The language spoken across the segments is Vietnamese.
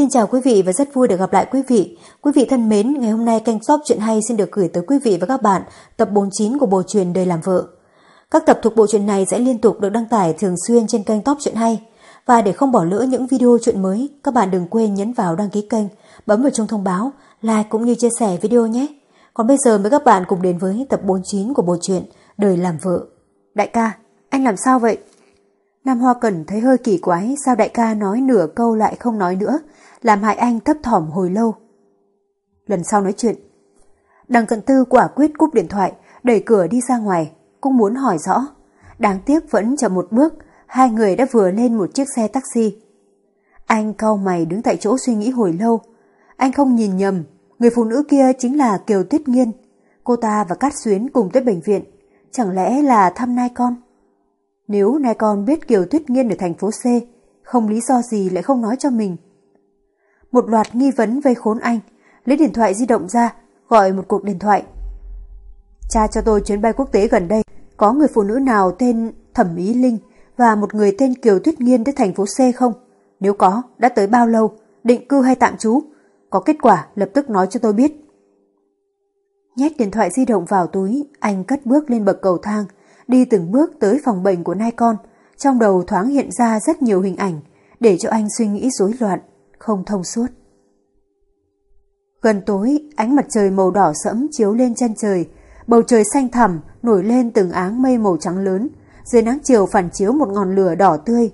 Xin chào quý vị và rất vui được gặp lại quý vị. Quý vị thân mến, ngày hôm nay kênh Shop Chuyện Hay xin được gửi tới quý vị và các bạn tập 49 của bộ truyền Đời Làm Vợ. Các tập thuộc bộ truyện này sẽ liên tục được đăng tải thường xuyên trên kênh Top Chuyện Hay. Và để không bỏ lỡ những video chuyện mới, các bạn đừng quên nhấn vào đăng ký kênh, bấm vào chuông thông báo, like cũng như chia sẻ video nhé. Còn bây giờ mời các bạn cùng đến với tập 49 của bộ truyện Đời Làm Vợ. Đại ca, anh làm sao vậy? Nam Hoa Cẩn thấy hơi kỳ quái sao đại ca nói nửa câu lại không nói nữa, làm hại anh thấp thỏm hồi lâu. Lần sau nói chuyện. Đằng cận tư quả quyết cúp điện thoại, đẩy cửa đi ra ngoài, cũng muốn hỏi rõ. Đáng tiếc vẫn chậm một bước, hai người đã vừa lên một chiếc xe taxi. Anh cau mày đứng tại chỗ suy nghĩ hồi lâu. Anh không nhìn nhầm, người phụ nữ kia chính là Kiều Tuyết Nghiên. Cô ta và Cát Xuyến cùng tới bệnh viện. Chẳng lẽ là thăm nai con? Nếu nai con biết Kiều Tuyết Nghiên ở thành phố C, không lý do gì lại không nói cho mình. Một loạt nghi vấn vây khốn anh, lấy điện thoại di động ra, gọi một cuộc điện thoại. Cha cho tôi chuyến bay quốc tế gần đây, có người phụ nữ nào tên Thẩm Ý Linh và một người tên Kiều Tuyết Nghiên đến thành phố C không? Nếu có, đã tới bao lâu, định cư hay tạm trú? Có kết quả lập tức nói cho tôi biết. Nhét điện thoại di động vào túi, anh cất bước lên bậc cầu thang, đi từng bước tới phòng bệnh của nai con. Trong đầu thoáng hiện ra rất nhiều hình ảnh, để cho anh suy nghĩ rối loạn, không thông suốt. Gần tối, ánh mặt trời màu đỏ sẫm chiếu lên chân trời, bầu trời xanh thẳm nổi lên từng áng mây màu trắng lớn, dưới nắng chiều phản chiếu một ngọn lửa đỏ tươi.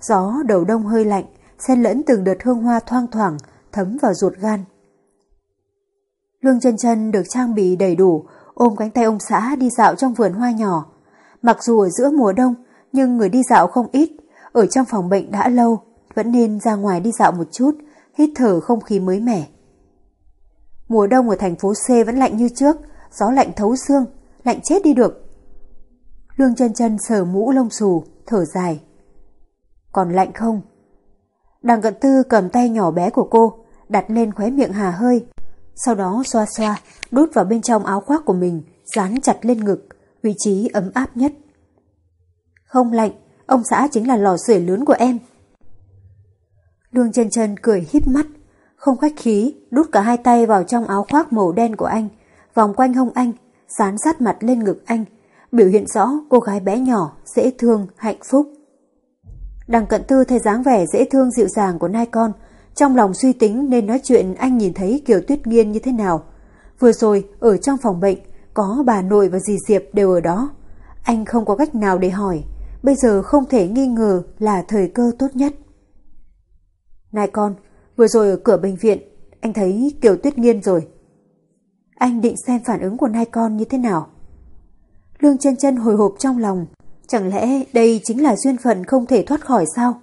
Gió đầu đông hơi lạnh, xen lẫn từng đợt hương hoa thoang thoảng, thấm vào ruột gan. Lương chân chân được trang bị đầy đủ, ôm cánh tay ông xã đi dạo trong vườn hoa nhỏ. Mặc dù ở giữa mùa đông, nhưng người đi dạo không ít, ở trong phòng bệnh đã lâu, vẫn nên ra ngoài đi dạo một chút, hít thở không khí mới mẻ. Mùa đông ở thành phố C vẫn lạnh như trước, gió lạnh thấu xương, lạnh chết đi được. Lương chân chân sờ mũ lông xù, thở dài. Còn lạnh không? Đằng cận tư cầm tay nhỏ bé của cô, đặt lên khóe miệng hà hơi, sau đó xoa xoa, đút vào bên trong áo khoác của mình, dán chặt lên ngực, vị trí ấm áp nhất. Không lạnh, ông xã chính là lò sưởi lớn của em. Lương chân chân cười híp mắt, không khách khí, đút cả hai tay vào trong áo khoác màu đen của anh, vòng quanh hông anh, dán sát mặt lên ngực anh, biểu hiện rõ cô gái bé nhỏ, dễ thương, hạnh phúc. Đằng cận tư thấy dáng vẻ dễ thương dịu dàng của nai con, trong lòng suy tính nên nói chuyện anh nhìn thấy Kiều Tuyết Nghiên như thế nào. Vừa rồi, ở trong phòng bệnh, có bà nội và dì Diệp đều ở đó. Anh không có cách nào để hỏi, bây giờ không thể nghi ngờ là thời cơ tốt nhất. Này con, vừa rồi ở cửa bệnh viện, anh thấy Kiều Tuyết Nghiên rồi. Anh định xem phản ứng của nai con như thế nào. Lương chân chân hồi hộp trong lòng, chẳng lẽ đây chính là duyên phận không thể thoát khỏi sao?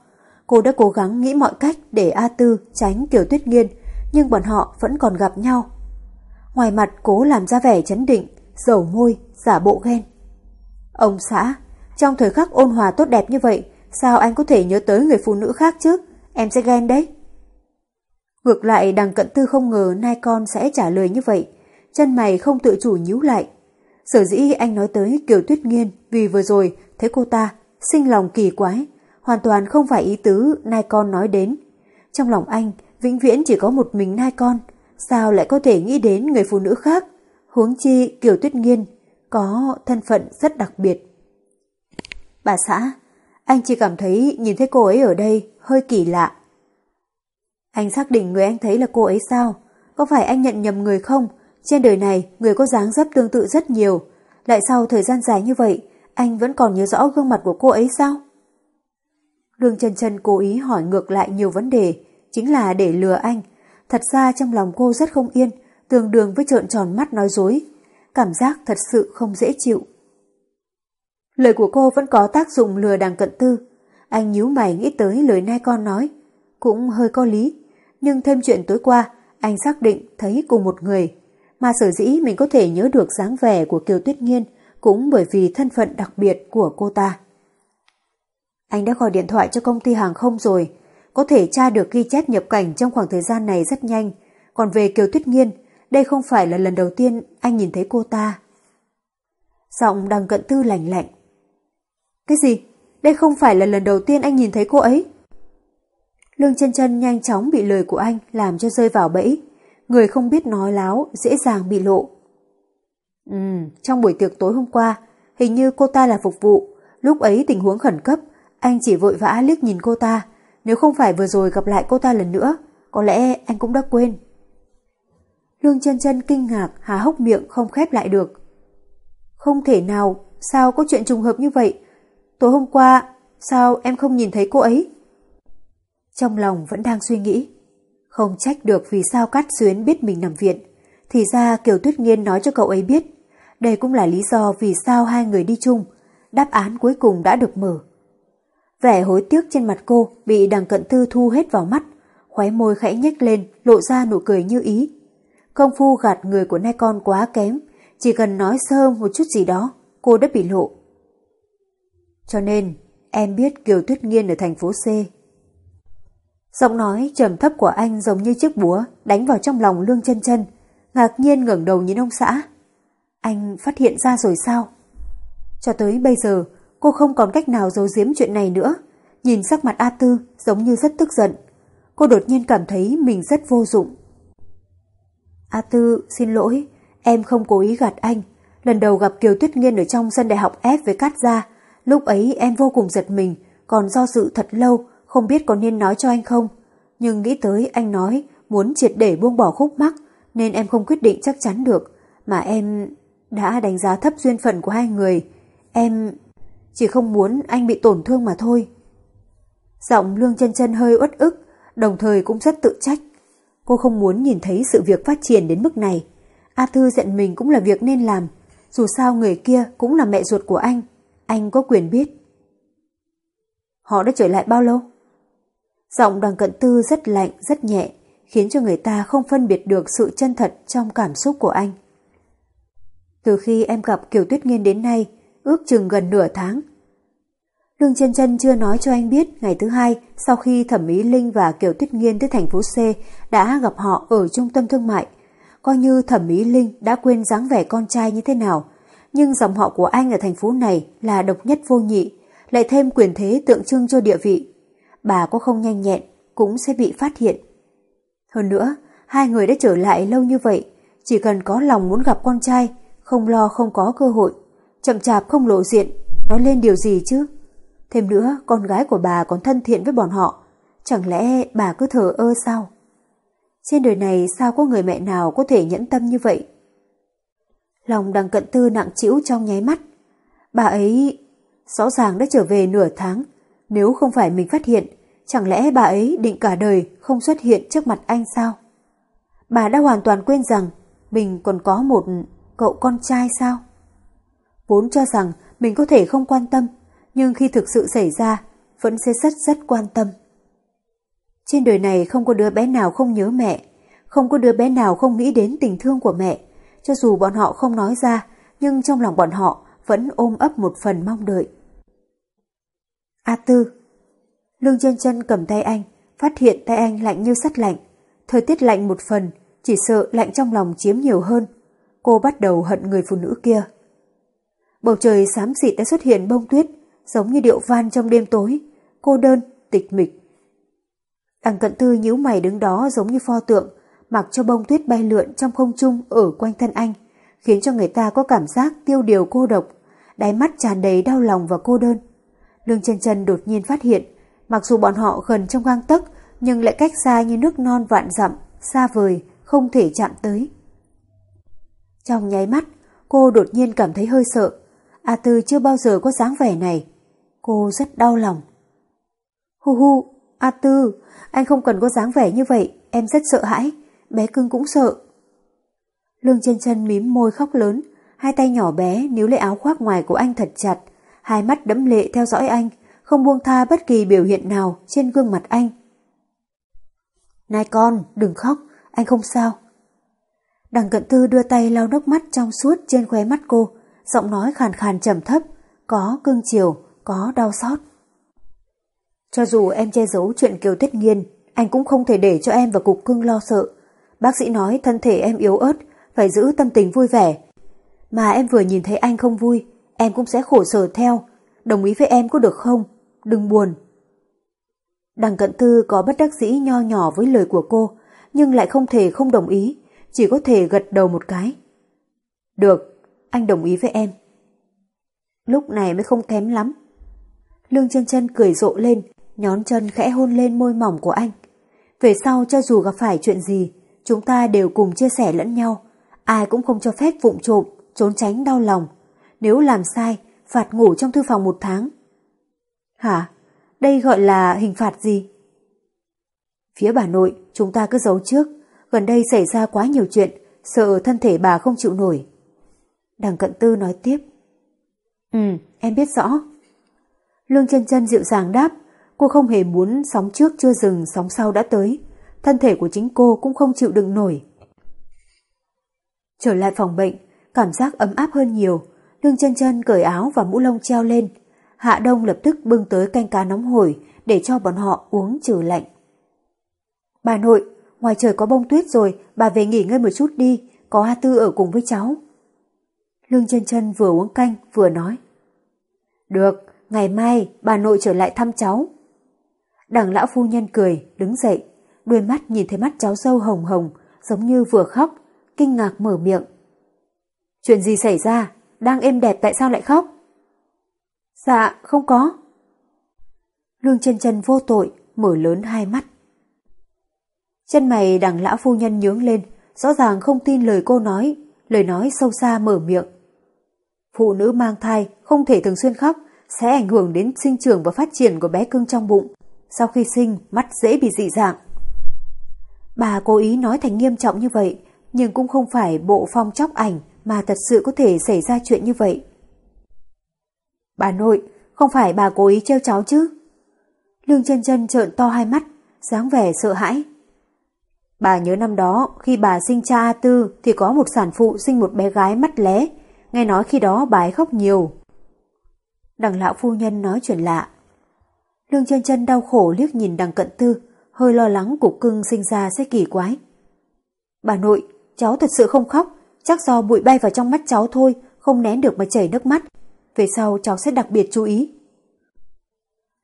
Cô đã cố gắng nghĩ mọi cách để A Tư tránh Kiều Tuyết Nghiên, nhưng bọn họ vẫn còn gặp nhau. Ngoài mặt cố làm ra vẻ chấn định, dầu môi, giả bộ ghen. Ông xã, trong thời khắc ôn hòa tốt đẹp như vậy, sao anh có thể nhớ tới người phụ nữ khác chứ? Em sẽ ghen đấy. Ngược lại đằng cận tư không ngờ nai con sẽ trả lời như vậy. Chân mày không tự chủ nhíu lại. Sở dĩ anh nói tới Kiều Tuyết Nghiên vì vừa rồi thấy cô ta sinh lòng kỳ quái, hoàn toàn không phải ý tứ nai con nói đến. Trong lòng anh, vĩnh viễn chỉ có một mình nai con, sao lại có thể nghĩ đến người phụ nữ khác? Huống chi Kiều Tuyết Nghiên có thân phận rất đặc biệt. Bà xã, anh chỉ cảm thấy nhìn thấy cô ấy ở đây hơi kỳ lạ. Anh xác định người anh thấy là cô ấy sao? Có phải anh nhận nhầm người không? Trên đời này, người có dáng dấp tương tự rất nhiều. Lại sau thời gian dài như vậy, anh vẫn còn nhớ rõ gương mặt của cô ấy sao? Lương Trần Trần cố ý hỏi ngược lại nhiều vấn đề, chính là để lừa anh. Thật ra trong lòng cô rất không yên, tương đương với trợn tròn mắt nói dối. Cảm giác thật sự không dễ chịu. Lời của cô vẫn có tác dụng lừa đằng cận tư. Anh nhíu mày nghĩ tới lời nai con nói. Cũng hơi có lý. Nhưng thêm chuyện tối qua, anh xác định thấy cùng một người. Mà sở dĩ mình có thể nhớ được dáng vẻ của Kiều Tuyết Nghiên cũng bởi vì thân phận đặc biệt của cô ta. Anh đã gọi điện thoại cho công ty hàng không rồi, có thể tra được ghi chép nhập cảnh trong khoảng thời gian này rất nhanh. Còn về Kiều Tuyết Nghiên, đây không phải là lần đầu tiên anh nhìn thấy cô ta. Giọng đằng cận tư lạnh lạnh. Cái gì? Đây không phải là lần đầu tiên anh nhìn thấy cô ấy. Lương chân chân nhanh chóng bị lời của anh làm cho rơi vào bẫy. Người không biết nói láo, dễ dàng bị lộ. Ừ, trong buổi tiệc tối hôm qua, hình như cô ta là phục vụ. Lúc ấy tình huống khẩn cấp, anh chỉ vội vã liếc nhìn cô ta. Nếu không phải vừa rồi gặp lại cô ta lần nữa, có lẽ anh cũng đã quên. Lương chân chân kinh ngạc, há hốc miệng không khép lại được. Không thể nào, sao có chuyện trùng hợp như vậy? Tối hôm qua, sao em không nhìn thấy cô ấy? Trong lòng vẫn đang suy nghĩ. Không trách được vì sao Cát Xuyến biết mình nằm viện. Thì ra Kiều Tuyết Nghiên nói cho cậu ấy biết. Đây cũng là lý do vì sao hai người đi chung. Đáp án cuối cùng đã được mở. Vẻ hối tiếc trên mặt cô bị đằng cận tư thu hết vào mắt. Khóe môi khẽ nhếch lên, lộ ra nụ cười như ý. Công phu gạt người của nai con quá kém. Chỉ cần nói sơ một chút gì đó, cô đã bị lộ. Cho nên, em biết Kiều Tuyết Nghiên ở thành phố C Giọng nói trầm thấp của anh giống như chiếc búa đánh vào trong lòng lương chân chân, ngạc nhiên ngẩng đầu nhìn ông xã. Anh phát hiện ra rồi sao? Cho tới bây giờ, cô không còn cách nào giấu giếm chuyện này nữa. Nhìn sắc mặt A Tư giống như rất tức giận. Cô đột nhiên cảm thấy mình rất vô dụng. A Tư, xin lỗi, em không cố ý gạt anh. Lần đầu gặp Kiều Tuyết Nghiên ở trong sân đại học F với Cát Gia, lúc ấy em vô cùng giật mình, còn do dự thật lâu, không biết có nên nói cho anh không. Nhưng nghĩ tới anh nói muốn triệt để buông bỏ khúc mắc nên em không quyết định chắc chắn được. Mà em đã đánh giá thấp duyên phận của hai người. Em chỉ không muốn anh bị tổn thương mà thôi. Giọng lương chân chân hơi uất ức, đồng thời cũng rất tự trách. Cô không muốn nhìn thấy sự việc phát triển đến mức này. A Thư giận mình cũng là việc nên làm. Dù sao người kia cũng là mẹ ruột của anh. Anh có quyền biết. Họ đã trở lại bao lâu? Giọng đoàn cận tư rất lạnh, rất nhẹ, khiến cho người ta không phân biệt được sự chân thật trong cảm xúc của anh. Từ khi em gặp Kiều Tuyết Nghiên đến nay, ước chừng gần nửa tháng. Lương chân chân chưa nói cho anh biết ngày thứ hai sau khi Thẩm Mỹ Linh và Kiều Tuyết Nghiên tới thành phố C đã gặp họ ở trung tâm thương mại. Coi như Thẩm Mỹ Linh đã quên dáng vẻ con trai như thế nào, nhưng dòng họ của anh ở thành phố này là độc nhất vô nhị, lại thêm quyền thế tượng trưng cho địa vị bà có không nhanh nhẹn cũng sẽ bị phát hiện. Hơn nữa, hai người đã trở lại lâu như vậy, chỉ cần có lòng muốn gặp con trai, không lo không có cơ hội, chậm chạp không lộ diện, nói lên điều gì chứ. Thêm nữa, con gái của bà còn thân thiện với bọn họ, chẳng lẽ bà cứ thờ ơ sao? Trên đời này sao có người mẹ nào có thể nhẫn tâm như vậy? Lòng đằng cận tư nặng chịu trong nháy mắt. Bà ấy rõ ràng đã trở về nửa tháng, nếu không phải mình phát hiện, chẳng lẽ bà ấy định cả đời không xuất hiện trước mặt anh sao? Bà đã hoàn toàn quên rằng mình còn có một cậu con trai sao? Vốn cho rằng mình có thể không quan tâm, nhưng khi thực sự xảy ra, vẫn sẽ rất rất quan tâm. Trên đời này không có đứa bé nào không nhớ mẹ, không có đứa bé nào không nghĩ đến tình thương của mẹ, cho dù bọn họ không nói ra, nhưng trong lòng bọn họ vẫn ôm ấp một phần mong đợi. A Tư Lương chân chân cầm tay anh, phát hiện tay anh lạnh như sắt lạnh. Thời tiết lạnh một phần, chỉ sợ lạnh trong lòng chiếm nhiều hơn. Cô bắt đầu hận người phụ nữ kia. Bầu trời xám xịt đã xuất hiện bông tuyết, giống như điệu van trong đêm tối, cô đơn, tịch mịch. Đằng cận tư nhíu mày đứng đó giống như pho tượng, mặc cho bông tuyết bay lượn trong không trung ở quanh thân anh, khiến cho người ta có cảm giác tiêu điều cô độc, đáy mắt tràn đầy đau lòng và cô đơn. Lương chân chân đột nhiên phát hiện, mặc dù bọn họ gần trong gang tấc, nhưng lại cách xa như nước non vạn dặm, xa vời, không thể chạm tới. Trong nháy mắt, cô đột nhiên cảm thấy hơi sợ. A Tư chưa bao giờ có dáng vẻ này. Cô rất đau lòng. Hu hu, A Tư, anh không cần có dáng vẻ như vậy, em rất sợ hãi, bé cưng cũng sợ. Lương chân chân mím môi khóc lớn, hai tay nhỏ bé níu lấy áo khoác ngoài của anh thật chặt, hai mắt đẫm lệ theo dõi anh, không buông tha bất kỳ biểu hiện nào trên gương mặt anh. Này con, đừng khóc, anh không sao. Đằng cận tư đưa tay lau nước mắt trong suốt trên khóe mắt cô, giọng nói khàn khàn trầm thấp, có cưng chiều, có đau xót. Cho dù em che giấu chuyện Kiều Tuyết Nghiên, anh cũng không thể để cho em và cục cưng lo sợ. Bác sĩ nói thân thể em yếu ớt, phải giữ tâm tình vui vẻ. Mà em vừa nhìn thấy anh không vui, em cũng sẽ khổ sở theo. Đồng ý với em có được không? Đừng buồn. Đằng cận tư có bất đắc dĩ nho nhỏ với lời của cô, nhưng lại không thể không đồng ý, chỉ có thể gật đầu một cái. Được, anh đồng ý với em. Lúc này mới không kém lắm. Lương chân chân cười rộ lên, nhón chân khẽ hôn lên môi mỏng của anh. Về sau cho dù gặp phải chuyện gì, chúng ta đều cùng chia sẻ lẫn nhau. Ai cũng không cho phép vụng trộm, trốn tránh đau lòng. Nếu làm sai, phạt ngủ trong thư phòng một tháng. Hả? Đây gọi là hình phạt gì? Phía bà nội, chúng ta cứ giấu trước. Gần đây xảy ra quá nhiều chuyện, sợ thân thể bà không chịu nổi. Đằng cận tư nói tiếp. Ừ, em biết rõ. Lương chân chân dịu dàng đáp, cô không hề muốn sóng trước chưa dừng, sóng sau đã tới. Thân thể của chính cô cũng không chịu đựng nổi. Trở lại phòng bệnh, cảm giác ấm áp hơn nhiều. Lương chân chân cởi áo và mũ lông treo lên. Hạ Đông lập tức bưng tới canh cá nóng hổi để cho bọn họ uống trừ lạnh. Bà nội, ngoài trời có bông tuyết rồi, bà về nghỉ ngơi một chút đi, có A Tư ở cùng với cháu. Lương chân chân vừa uống canh vừa nói. Được, ngày mai bà nội trở lại thăm cháu. Đằng lão phu nhân cười, đứng dậy, đôi mắt nhìn thấy mắt cháu dâu hồng hồng, giống như vừa khóc, kinh ngạc mở miệng. Chuyện gì xảy ra? Đang êm đẹp tại sao lại khóc? Dạ, không có. Lương chân chân vô tội, mở lớn hai mắt. Chân mày đằng lão phu nhân nhướng lên, rõ ràng không tin lời cô nói, lời nói sâu xa mở miệng. Phụ nữ mang thai không thể thường xuyên khóc, sẽ ảnh hưởng đến sinh trưởng và phát triển của bé cưng trong bụng. Sau khi sinh, mắt dễ bị dị dạng. Bà cố ý nói thành nghiêm trọng như vậy, nhưng cũng không phải bộ phong chóc ảnh mà thật sự có thể xảy ra chuyện như vậy. Bà nội, không phải bà cố ý trêu cháu chứ? Lương chân chân trợn to hai mắt, dáng vẻ sợ hãi. Bà nhớ năm đó, khi bà sinh cha A Tư thì có một sản phụ sinh một bé gái mắt lé, nghe nói khi đó bà ấy khóc nhiều. Đằng lão phu nhân nói chuyện lạ. Lương chân chân đau khổ liếc nhìn đằng cận tư, hơi lo lắng cục cưng sinh ra sẽ kỳ quái. Bà nội, cháu thật sự không khóc, chắc do bụi bay vào trong mắt cháu thôi, không nén được mà chảy nước mắt. Về sau cháu sẽ đặc biệt chú ý.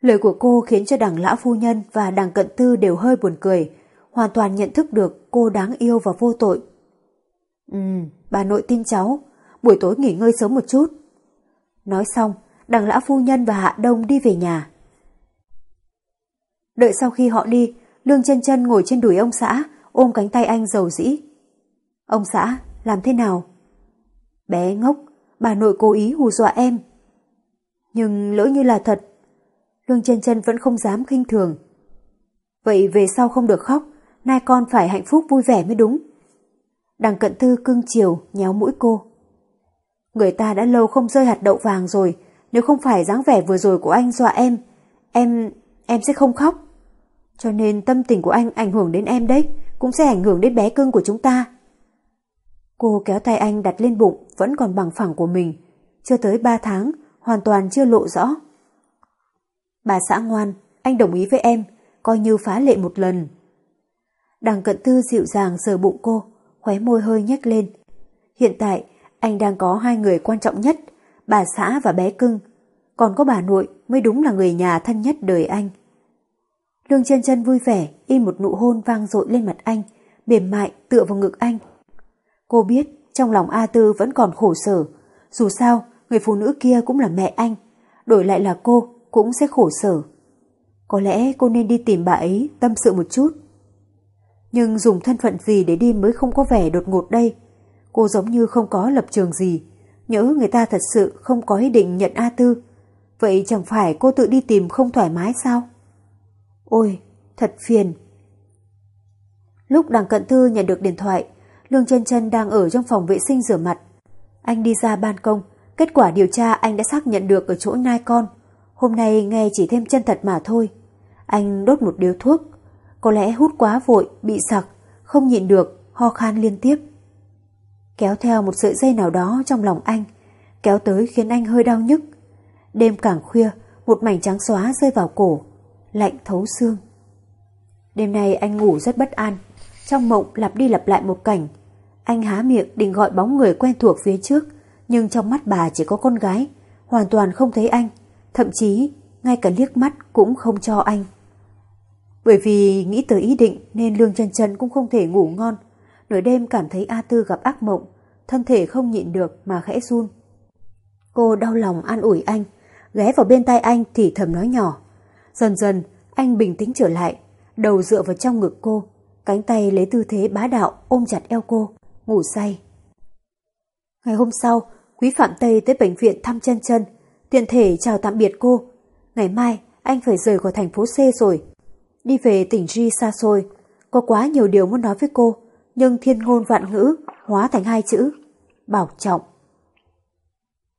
Lời của cô khiến cho đằng lão phu nhân và đằng cận tư đều hơi buồn cười, hoàn toàn nhận thức được cô đáng yêu và vô tội. Ừ, bà nội tin cháu, buổi tối nghỉ ngơi sớm một chút. Nói xong, đằng lão phu nhân và Hạ Đông đi về nhà. Đợi sau khi họ đi, Lương chân chân ngồi trên đùi ông xã, ôm cánh tay anh dầu dĩ. Ông xã, làm thế nào? Bé ngốc, bà nội cố ý hù dọa em. Nhưng lỡ như là thật, Lương chân chân vẫn không dám khinh thường. Vậy về sau không được khóc, nay con phải hạnh phúc vui vẻ mới đúng. Đằng cận tư cưng chiều, nhéo mũi cô. Người ta đã lâu không rơi hạt đậu vàng rồi, nếu không phải dáng vẻ vừa rồi của anh dọa em, em, em sẽ không khóc. Cho nên tâm tình của anh ảnh hưởng đến em đấy, cũng sẽ ảnh hưởng đến bé cưng của chúng ta. Cô kéo tay anh đặt lên bụng vẫn còn bằng phẳng của mình, chưa tới 3 tháng, hoàn toàn chưa lộ rõ. Bà xã ngoan, anh đồng ý với em, coi như phá lệ một lần. Đằng cận tư dịu dàng sờ bụng cô, khóe môi hơi nhếch lên. Hiện tại, anh đang có hai người quan trọng nhất, bà xã và bé cưng. Còn có bà nội mới đúng là người nhà thân nhất đời anh. Lương chân chân vui vẻ, in một nụ hôn vang dội lên mặt anh, mềm mại tựa vào ngực anh. Cô biết trong lòng A Tư vẫn còn khổ sở. Dù sao, người phụ nữ kia cũng là mẹ anh. Đổi lại là cô, cũng sẽ khổ sở. Có lẽ cô nên đi tìm bà ấy tâm sự một chút. Nhưng dùng thân phận gì để đi mới không có vẻ đột ngột đây. Cô giống như không có lập trường gì. Nhớ người ta thật sự không có ý định nhận A Tư. Vậy chẳng phải cô tự đi tìm không thoải mái sao? Ôi, thật phiền. Lúc đằng cận thư nhận được điện thoại, Lương chân chân đang ở trong phòng vệ sinh rửa mặt. Anh đi ra ban công, kết quả điều tra anh đã xác nhận được ở chỗ nai con. Hôm nay nghe chỉ thêm chân thật mà thôi. Anh đốt một điếu thuốc, có lẽ hút quá vội, bị sặc, không nhịn được, ho khan liên tiếp. Kéo theo một sợi dây nào đó trong lòng anh, kéo tới khiến anh hơi đau nhức. Đêm càng khuya, một mảnh trắng xóa rơi vào cổ, lạnh thấu xương. Đêm nay anh ngủ rất bất an, trong mộng lặp đi lặp lại một cảnh. Anh há miệng định gọi bóng người quen thuộc phía trước, nhưng trong mắt bà chỉ có con gái, hoàn toàn không thấy anh, thậm chí ngay cả liếc mắt cũng không cho anh. Bởi vì nghĩ tới ý định nên Lương chân chân cũng không thể ngủ ngon. Nửa đêm cảm thấy A Tư gặp ác mộng, thân thể không nhịn được mà khẽ run. Cô đau lòng an ủi anh, ghé vào bên tai anh thì thầm nói nhỏ. Dần dần, anh bình tĩnh trở lại, đầu dựa vào trong ngực cô, cánh tay lấy tư thế bá đạo ôm chặt eo cô, ngủ say. Ngày hôm sau, Quý Phạm Tây tới bệnh viện thăm chân chân, tiện thể chào tạm biệt cô. Ngày mai, anh phải rời khỏi thành phố C rồi. Đi về tỉnh G xa xôi, có quá nhiều điều muốn nói với cô, nhưng thiên ngôn vạn ngữ hóa thành hai chữ. Bảo trọng.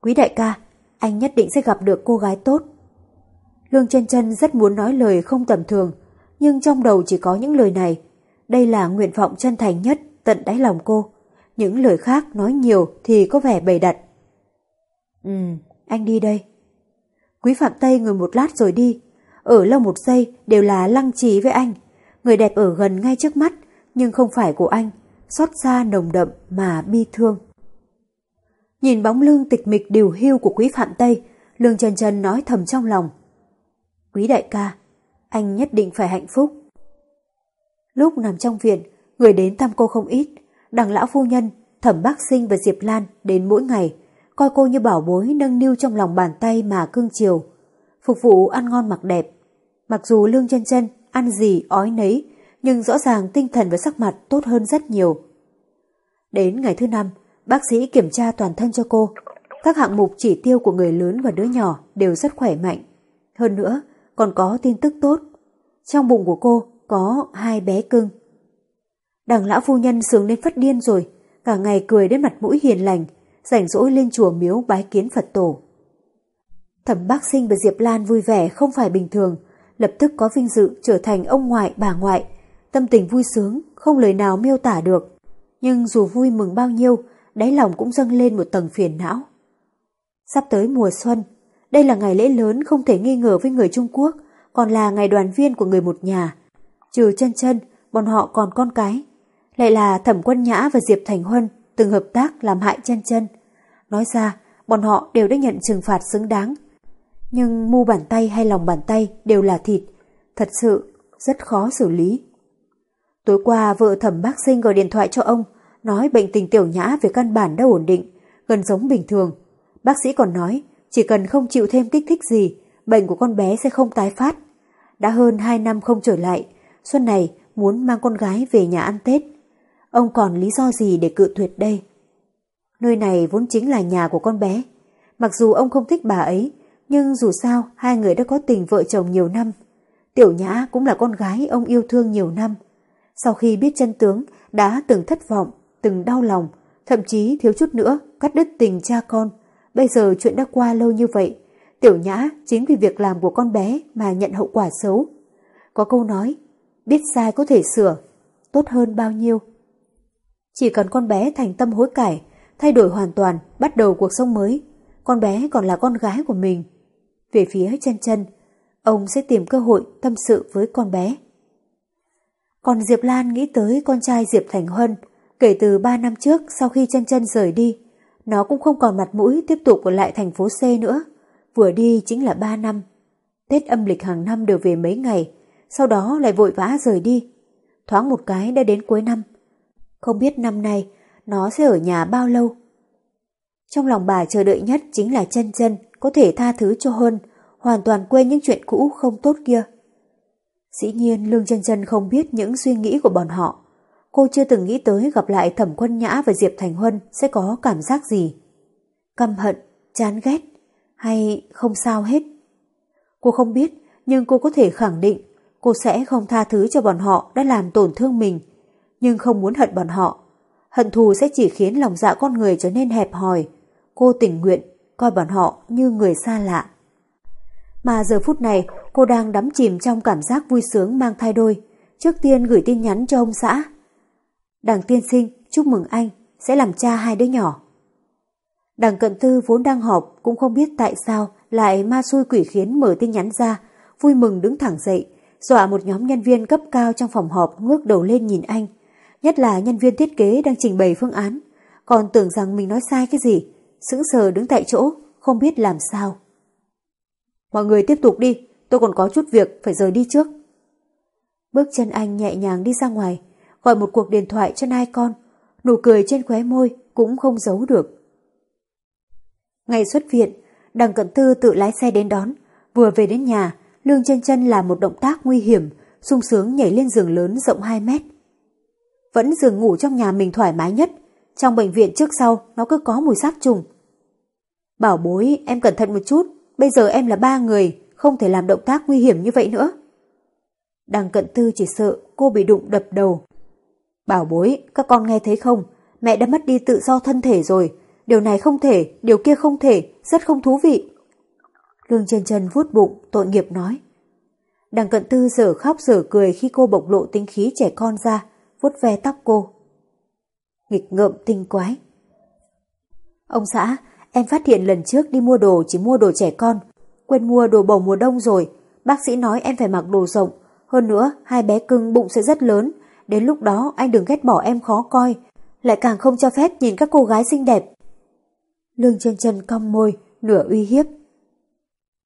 Quý đại ca, anh nhất định sẽ gặp được cô gái tốt. Lương chân chân rất muốn nói lời không tầm thường, nhưng trong đầu chỉ có những lời này. Đây là nguyện vọng chân thành nhất tận đáy lòng cô. Những lời khác nói nhiều thì có vẻ bầy đặt. Ừ, anh đi đây. Quý Phạm Tây ngồi một lát rồi đi. Ở lâu một giây đều là lăng trí với anh. Người đẹp ở gần ngay trước mắt, nhưng không phải của anh. Xót xa nồng đậm mà bi thương. Nhìn bóng lưng tịch mịch điều hưu của quý Phạm Tây, Lương Trần Trần nói thầm trong lòng. Quý đại ca, anh nhất định phải hạnh phúc. Lúc nằm trong viện, người đến thăm cô không ít, đằng lão phu nhân, thẩm bác sinh và Diệp Lan đến mỗi ngày, coi cô như bảo bối nâng niu trong lòng bàn tay mà cưng chiều. Phục vụ ăn ngon mặc đẹp. Mặc dù Lương chân chân ăn gì ói nấy, nhưng rõ ràng tinh thần và sắc mặt tốt hơn rất nhiều. Đến ngày thứ năm, bác sĩ kiểm tra toàn thân cho cô. Các hạng mục chỉ tiêu của người lớn và đứa nhỏ đều rất khỏe mạnh. Hơn nữa, còn có tin tức tốt. Trong bụng của cô có hai bé cưng. Đằng lão phu nhân sướng đến phát điên rồi, cả ngày cười đến mặt mũi hiền lành, rảnh rỗi lên chùa miếu bái kiến Phật tổ. Thẩm bác sinh và Diệp Lan vui vẻ không phải bình thường, lập tức có vinh dự trở thành ông ngoại bà ngoại, tâm tình vui sướng, không lời nào miêu tả được. Nhưng dù vui mừng bao nhiêu, đáy lòng cũng dâng lên một tầng phiền não. Sắp tới mùa xuân, đây là ngày lễ lớn không thể nghi ngờ với người Trung Quốc, còn là ngày đoàn viên của người một nhà. Trừ chân chân, bọn họ còn con cái. Lại là Thẩm Quân Nhã và Diệp Thành Huân từng hợp tác làm hại chân chân. Nói ra, bọn họ đều đã nhận trừng phạt xứng đáng. Nhưng mu bàn tay hay lòng bàn tay đều là thịt, thật sự rất khó xử lý. Tối qua vợ thẩm bác sinh gọi điện thoại cho ông, nói bệnh tình tiểu nhã về căn bản đã ổn định, gần giống bình thường. Bác sĩ còn nói, chỉ cần không chịu thêm kích thích gì, bệnh của con bé sẽ không tái phát. Đã hơn 2 năm không trở lại, xuân này muốn mang con gái về nhà ăn Tết. Ông còn lý do gì để cự tuyệt đây? Nơi này vốn chính là nhà của con bé. Mặc dù ông không thích bà ấy, nhưng dù sao hai người đã có tình vợ chồng nhiều năm. Tiểu Nhã cũng là con gái ông yêu thương nhiều năm. Sau khi biết chân tướng, đã từng thất vọng, từng đau lòng, thậm chí thiếu chút nữa cắt đứt tình cha con. Bây giờ chuyện đã qua lâu như vậy, Tiểu Nhã chính vì việc làm của con bé mà nhận hậu quả xấu. Có câu nói, biết sai có thể sửa, tốt hơn bao nhiêu. Chỉ cần con bé thành tâm hối cải, thay đổi hoàn toàn, bắt đầu cuộc sống mới, con bé còn là con gái của mình. Về phía chân chân, ông sẽ tìm cơ hội tâm sự với con bé. Còn Diệp Lan nghĩ tới con trai Diệp Thành Huân, kể từ 3 năm trước sau khi chân chân rời đi, nó cũng không còn mặt mũi tiếp tục ở lại thành phố C nữa. Vừa đi chính là 3 năm. Tết âm lịch hàng năm đều về mấy ngày, sau đó lại vội vã rời đi. Thoáng một cái đã đến cuối năm. Không biết năm nay nó sẽ ở nhà bao lâu. Trong lòng bà chờ đợi nhất chính là chân chân có thể tha thứ cho Huân, hoàn toàn quên những chuyện cũ không tốt kia. Dĩ nhiên Lương chân chân không biết những suy nghĩ của bọn họ. Cô chưa từng nghĩ tới gặp lại Thẩm Quân Nhã và Diệp Thành Huân sẽ có cảm giác gì. Căm hận, chán ghét, hay không sao hết. Cô không biết, nhưng cô có thể khẳng định cô sẽ không tha thứ cho bọn họ đã làm tổn thương mình, nhưng không muốn hận bọn họ. Hận thù sẽ chỉ khiến lòng dạ con người trở nên hẹp hòi. Cô tình nguyện coi bọn họ như người xa lạ. Mà giờ phút này cô đang đắm chìm trong cảm giác vui sướng mang thai đôi. Trước tiên gửi tin nhắn cho ông xã. Đằng tiên sinh chúc mừng anh sẽ làm cha hai đứa nhỏ. Đằng cận tư vốn đang họp cũng không biết tại sao lại ma xui quỷ khiến mở tin nhắn ra, vui mừng đứng thẳng dậy, dọa một nhóm nhân viên cấp cao trong phòng họp ngước đầu lên nhìn anh. Nhất là nhân viên thiết kế đang trình bày phương án, còn tưởng rằng mình nói sai cái gì, sững sờ đứng tại chỗ, không biết làm sao. Mọi người tiếp tục đi, tôi còn có chút việc phải rời đi trước. Bước chân anh nhẹ nhàng đi ra ngoài, gọi một cuộc điện thoại cho nai con, nụ cười trên khóe môi cũng không giấu được. Ngày xuất viện, đằng cận tư tự lái xe đến đón, vừa về đến nhà, Lương chân chân làm một động tác nguy hiểm, sung sướng nhảy lên giường lớn rộng 2 mét. Vẫn giường ngủ trong nhà mình thoải mái nhất, trong bệnh viện trước sau nó cứ có mùi sát trùng. Bảo bối, em cẩn thận một chút, bây giờ em là ba người, không thể làm động tác nguy hiểm như vậy nữa. Đằng cận tư chỉ sợ cô bị đụng đập đầu. Bảo bối, các con nghe thấy không? Mẹ đã mất đi tự do thân thể rồi. Điều này không thể, điều kia không thể, rất không thú vị. Lương chân chân vuốt bụng, tội nghiệp nói. Đằng cận tư dở khóc dở cười khi cô bộc lộ tính khí trẻ con ra, vuốt ve tóc cô. Nghịch ngợm tinh quái. Ông xã, em phát hiện lần trước đi mua đồ chỉ mua đồ trẻ con, quên mua đồ bầu mùa đông rồi, bác sĩ nói em phải mặc đồ rộng, hơn nữa hai bé cưng bụng sẽ rất lớn, đến lúc đó anh đừng ghét bỏ em khó coi, lại càng không cho phép nhìn các cô gái xinh đẹp. Lương chân chân cong môi, nửa uy hiếp.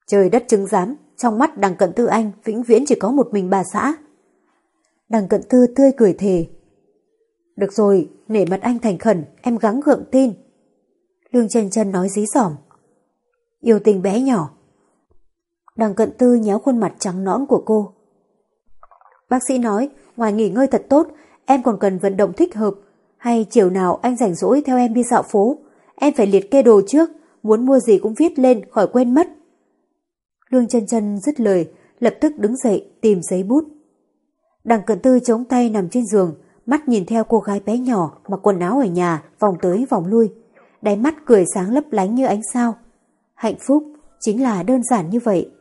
Trời đất chứng giám, trong mắt đằng cận tư anh vĩnh viễn chỉ có một mình bà xã. Đằng cận tư tươi cười thề. Được rồi, nể mặt anh thành khẩn, em gắng gượng tin. Lương chân chân nói dí dỏm. Yêu tình bé nhỏ. Đằng cận tư nhéo khuôn mặt trắng nõn của cô. Bác sĩ nói, ngoài nghỉ ngơi thật tốt, em còn cần vận động thích hợp. Hay chiều nào anh rảnh rỗi theo em đi dạo phố, em phải liệt kê đồ trước, muốn mua gì cũng viết lên khỏi quên mất. Lương chân chân dứt lời, lập tức đứng dậy tìm giấy bút. Đằng cận tư chống tay nằm trên giường, mắt nhìn theo cô gái bé nhỏ mặc quần áo ở nhà, vòng tới vòng lui. Đáy mắt cười sáng lấp lánh như ánh sao. Hạnh phúc chính là đơn giản như vậy.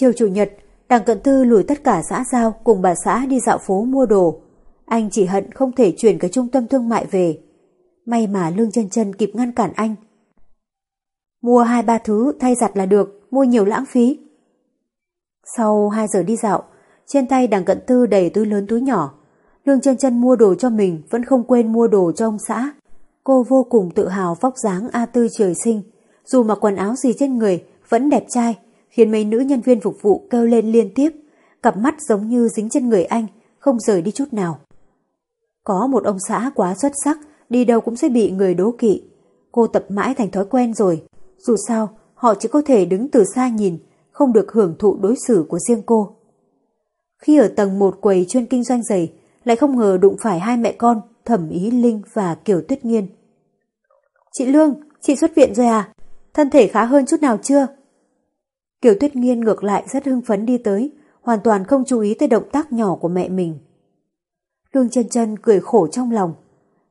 Chiều chủ nhật, đằng cận tư lùi tất cả xã giao cùng bà xã đi dạo phố mua đồ. Anh chỉ hận không thể chuyển cái trung tâm thương mại về. May mà Lương chân chân kịp ngăn cản anh. Mua hai ba thứ thay giặt là được, mua nhiều lãng phí. Sau 2 giờ đi dạo, trên tay đằng cận tư đầy túi lớn túi nhỏ. Lương chân chân mua đồ cho mình vẫn không quên mua đồ cho ông xã. Cô vô cùng tự hào vóc dáng A Tư trời sinh. Dù mặc quần áo gì trên người vẫn đẹp trai, khiến mấy nữ nhân viên phục vụ kêu lên liên tiếp. Cặp mắt giống như dính trên người anh, không rời đi chút nào. Có một ông xã quá xuất sắc, đi đâu cũng sẽ bị người đố kỵ. Cô tập mãi thành thói quen rồi. Dù sao, họ chỉ có thể đứng từ xa nhìn, không được hưởng thụ đối xử của riêng cô. Khi ở tầng một quầy chuyên kinh doanh giày, lại không ngờ đụng phải hai mẹ con, Thẩm Ý Linh và Kiều Tuyết Nghiên. Chị Lương, chị xuất viện rồi à? Thân thể khá hơn chút nào chưa? Kiều Tuyết Nghiên ngược lại rất hưng phấn đi tới, hoàn toàn không chú ý tới động tác nhỏ của mẹ mình. Lương chân chân cười khổ trong lòng.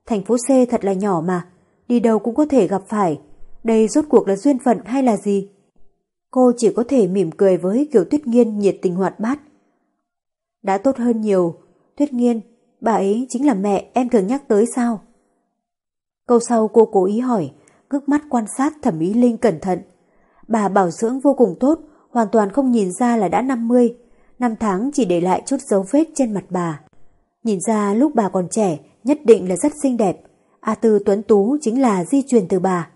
Thành phố C thật là nhỏ mà, đi đâu cũng có thể gặp phải. Đây rốt cuộc là duyên phận hay là gì? Cô chỉ có thể mỉm cười với Kiều Tuyết Nghiên nhiệt tình hoạt bát. Đã tốt hơn nhiều, Tuyết Nghiên, bà ấy chính là mẹ em thường nhắc tới sao? Câu sau cô cố ý hỏi, ngước mắt quan sát thẩm ý Linh cẩn thận. Bà bảo dưỡng vô cùng tốt, hoàn toàn không nhìn ra là đã 50, năm tháng chỉ để lại chút dấu vết trên mặt bà. Nhìn ra lúc bà còn trẻ, nhất định là rất xinh đẹp. A Tư Tuấn Tú chính là di truyền từ bà.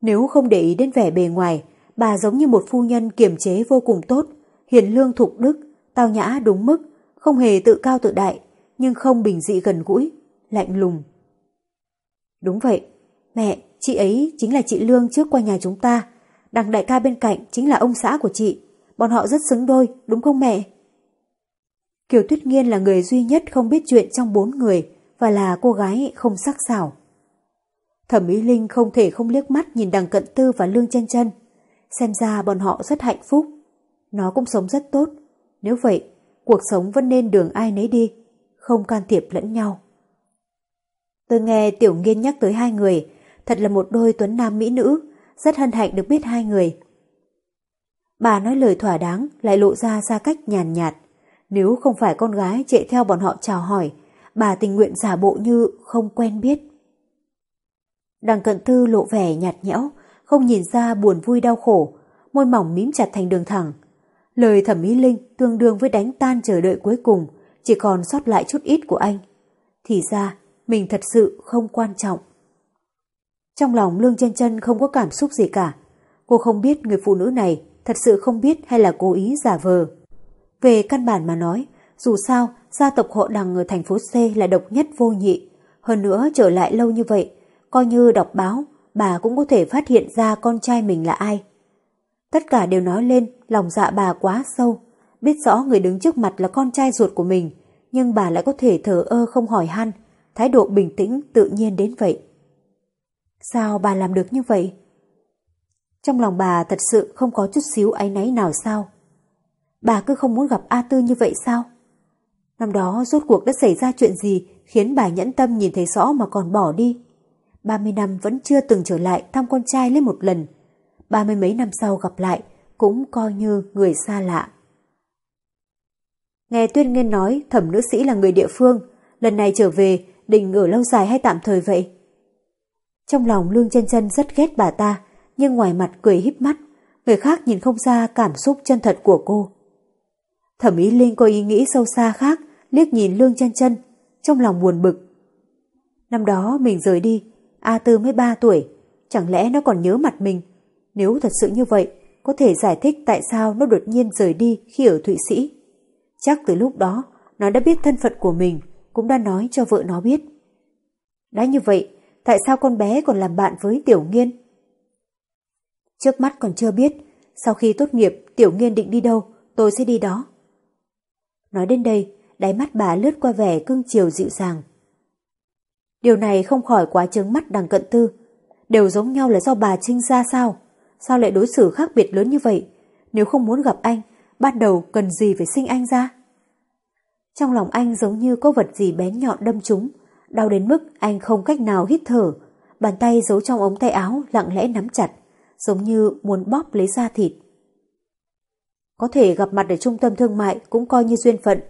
Nếu không để ý đến vẻ bề ngoài, bà giống như một phu nhân kiềm chế vô cùng tốt, hiền lương thục đức, tao nhã đúng mức, không hề tự cao tự đại, nhưng không bình dị gần gũi, lạnh lùng. Đúng vậy, mẹ, chị ấy chính là chị Lương trước qua nhà chúng ta, đằng đại ca bên cạnh chính là ông xã của chị, bọn họ rất xứng đôi, đúng không mẹ? Kiều Tuyết Nghiên là người duy nhất không biết chuyện trong bốn người và là cô gái không sắc sảo. Thẩm Mỹ Linh không thể không liếc mắt nhìn đằng cận tư và lương chân chân. Xem ra bọn họ rất hạnh phúc. Nó cũng sống rất tốt. Nếu vậy, cuộc sống vẫn nên đường ai nấy đi, không can thiệp lẫn nhau. Tôi nghe Tiểu Nghiên nhắc tới hai người, thật là một đôi tuấn nam mỹ nữ, rất hân hạnh được biết hai người. Bà nói lời thỏa đáng lại lộ ra xa cách nhàn nhạt. Nếu không phải con gái chạy theo bọn họ chào hỏi, bà tình nguyện giả bộ như không quen biết. Đằng cận tư lộ vẻ nhạt nhẽo, không nhìn ra buồn vui đau khổ, môi mỏng mím chặt thành đường thẳng. Lời thẩm mỹ linh tương đương với đánh tan chờ đợi cuối cùng, chỉ còn sót lại chút ít của anh. Thì ra, mình thật sự không quan trọng. Trong lòng Lương chân chân không có cảm xúc gì cả. Cô không biết người phụ nữ này thật sự không biết hay là cố ý giả vờ. Về căn bản mà nói, dù sao, gia tộc họ đằng ở thành phố C là độc nhất vô nhị. Hơn nữa trở lại lâu như vậy, coi như đọc báo, bà cũng có thể phát hiện ra con trai mình là ai. Tất cả đều nói lên lòng dạ bà quá sâu, biết rõ người đứng trước mặt là con trai ruột của mình, nhưng bà lại có thể thờ ơ không hỏi han, thái độ bình tĩnh tự nhiên đến vậy. Sao bà làm được như vậy? Trong lòng bà thật sự không có chút xíu áy náy nào sao? Bà cứ không muốn gặp A Tư như vậy sao? Năm đó rốt cuộc đã xảy ra chuyện gì khiến bà nhẫn tâm nhìn thấy rõ mà còn bỏ đi? 30 năm vẫn chưa từng trở lại thăm con trai lên một lần. Ba mươi mấy năm sau gặp lại cũng coi như người xa lạ. Nghe Tuyên Nghiên nói thẩm nữ sĩ là người địa phương, lần này trở về định ở lâu dài hay tạm thời vậy? Trong lòng Lương chân chân rất ghét bà ta, nhưng ngoài mặt cười híp mắt, người khác nhìn không ra cảm xúc chân thật của cô. Thẩm ý Linh có ý nghĩ sâu xa khác, liếc nhìn Lương chân chân, trong lòng buồn bực. Năm đó mình rời đi, A Tư mới 3 tuổi, chẳng lẽ nó còn nhớ mặt mình? Nếu thật sự như vậy, có thể giải thích tại sao nó đột nhiên rời đi khi ở Thụy Sĩ. Chắc từ lúc đó, nó đã biết thân phận của mình, cũng đã nói cho vợ nó biết. Đã như vậy, tại sao con bé còn làm bạn với Tiểu Nghiên? Trước mắt còn chưa biết, sau khi tốt nghiệp, Tiểu Nghiên định đi đâu, tôi sẽ đi đó. Nói đến đây, đáy mắt bà lướt qua vẻ cưng chiều dịu dàng. Điều này không khỏi quá trướng mắt đằng cận tư. Đều giống nhau là do bà trinh ra sao? Sao lại đối xử khác biệt lớn như vậy? Nếu không muốn gặp anh, ban đầu cần gì phải sinh anh ra? Trong lòng anh giống như có vật gì bén nhọn đâm trúng, đau đến mức anh không cách nào hít thở. Bàn tay giấu trong ống tay áo lặng lẽ nắm chặt, giống như muốn bóp lấy da thịt. Có thể gặp mặt ở trung tâm thương mại cũng coi như duyên phận,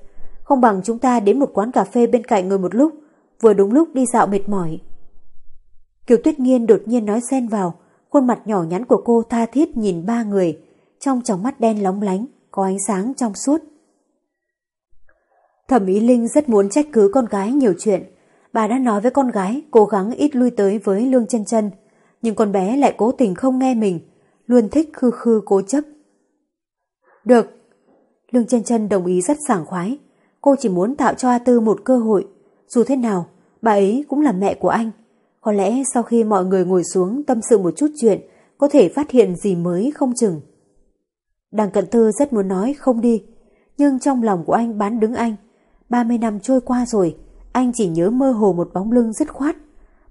không bằng chúng ta đến một quán cà phê bên cạnh người một lúc, vừa đúng lúc đi dạo mệt mỏi. Kiều Tuyết Nghiên đột nhiên nói xen vào, khuôn mặt nhỏ nhắn của cô tha thiết nhìn ba người, trong tròng mắt đen lóng lánh, có ánh sáng trong suốt. Thẩm Ý Linh rất muốn trách cứ con gái nhiều chuyện. Bà đã nói với con gái cố gắng ít lui tới với Lương chân chân nhưng con bé lại cố tình không nghe mình, luôn thích khư khư cố chấp. Được. Lương chân chân đồng ý rất sảng khoái. Cô chỉ muốn tạo cho A Tư một cơ hội. Dù thế nào, bà ấy cũng là mẹ của anh. Có lẽ sau khi mọi người ngồi xuống tâm sự một chút chuyện, có thể phát hiện gì mới không chừng. Đằng cận tư rất muốn nói không đi, nhưng trong lòng của anh bán đứng anh. 30 năm trôi qua rồi, anh chỉ nhớ mơ hồ một bóng lưng dứt khoát.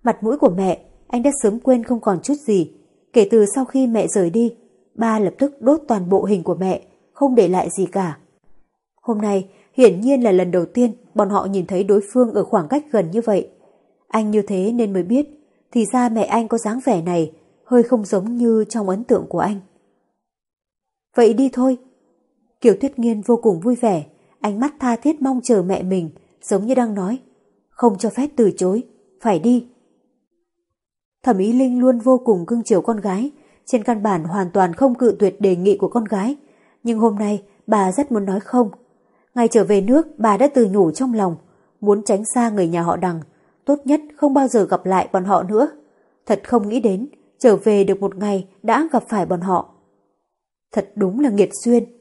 Mặt mũi của mẹ, anh đã sớm quên không còn chút gì. Kể từ sau khi mẹ rời đi, ba lập tức đốt toàn bộ hình của mẹ, không để lại gì cả. Hôm nay, hiển nhiên là lần đầu tiên bọn họ nhìn thấy đối phương ở khoảng cách gần như vậy. Anh như thế nên mới biết, thì ra mẹ anh có dáng vẻ này, hơi không giống như trong ấn tượng của anh. Vậy đi thôi. Kiều Tuyết Nghiên vô cùng vui vẻ, ánh mắt tha thiết mong chờ mẹ mình, giống như đang nói. Không cho phép từ chối, phải đi. Thẩm Ý Linh luôn vô cùng cưng chiều con gái, trên căn bản hoàn toàn không cự tuyệt đề nghị của con gái. Nhưng hôm nay bà rất muốn nói không. Ngày trở về nước bà đã từ nhủ trong lòng, muốn tránh xa người nhà họ đằng, tốt nhất không bao giờ gặp lại bọn họ nữa. Thật không nghĩ đến, trở về được một ngày đã gặp phải bọn họ. Thật đúng là nghiệt duyên.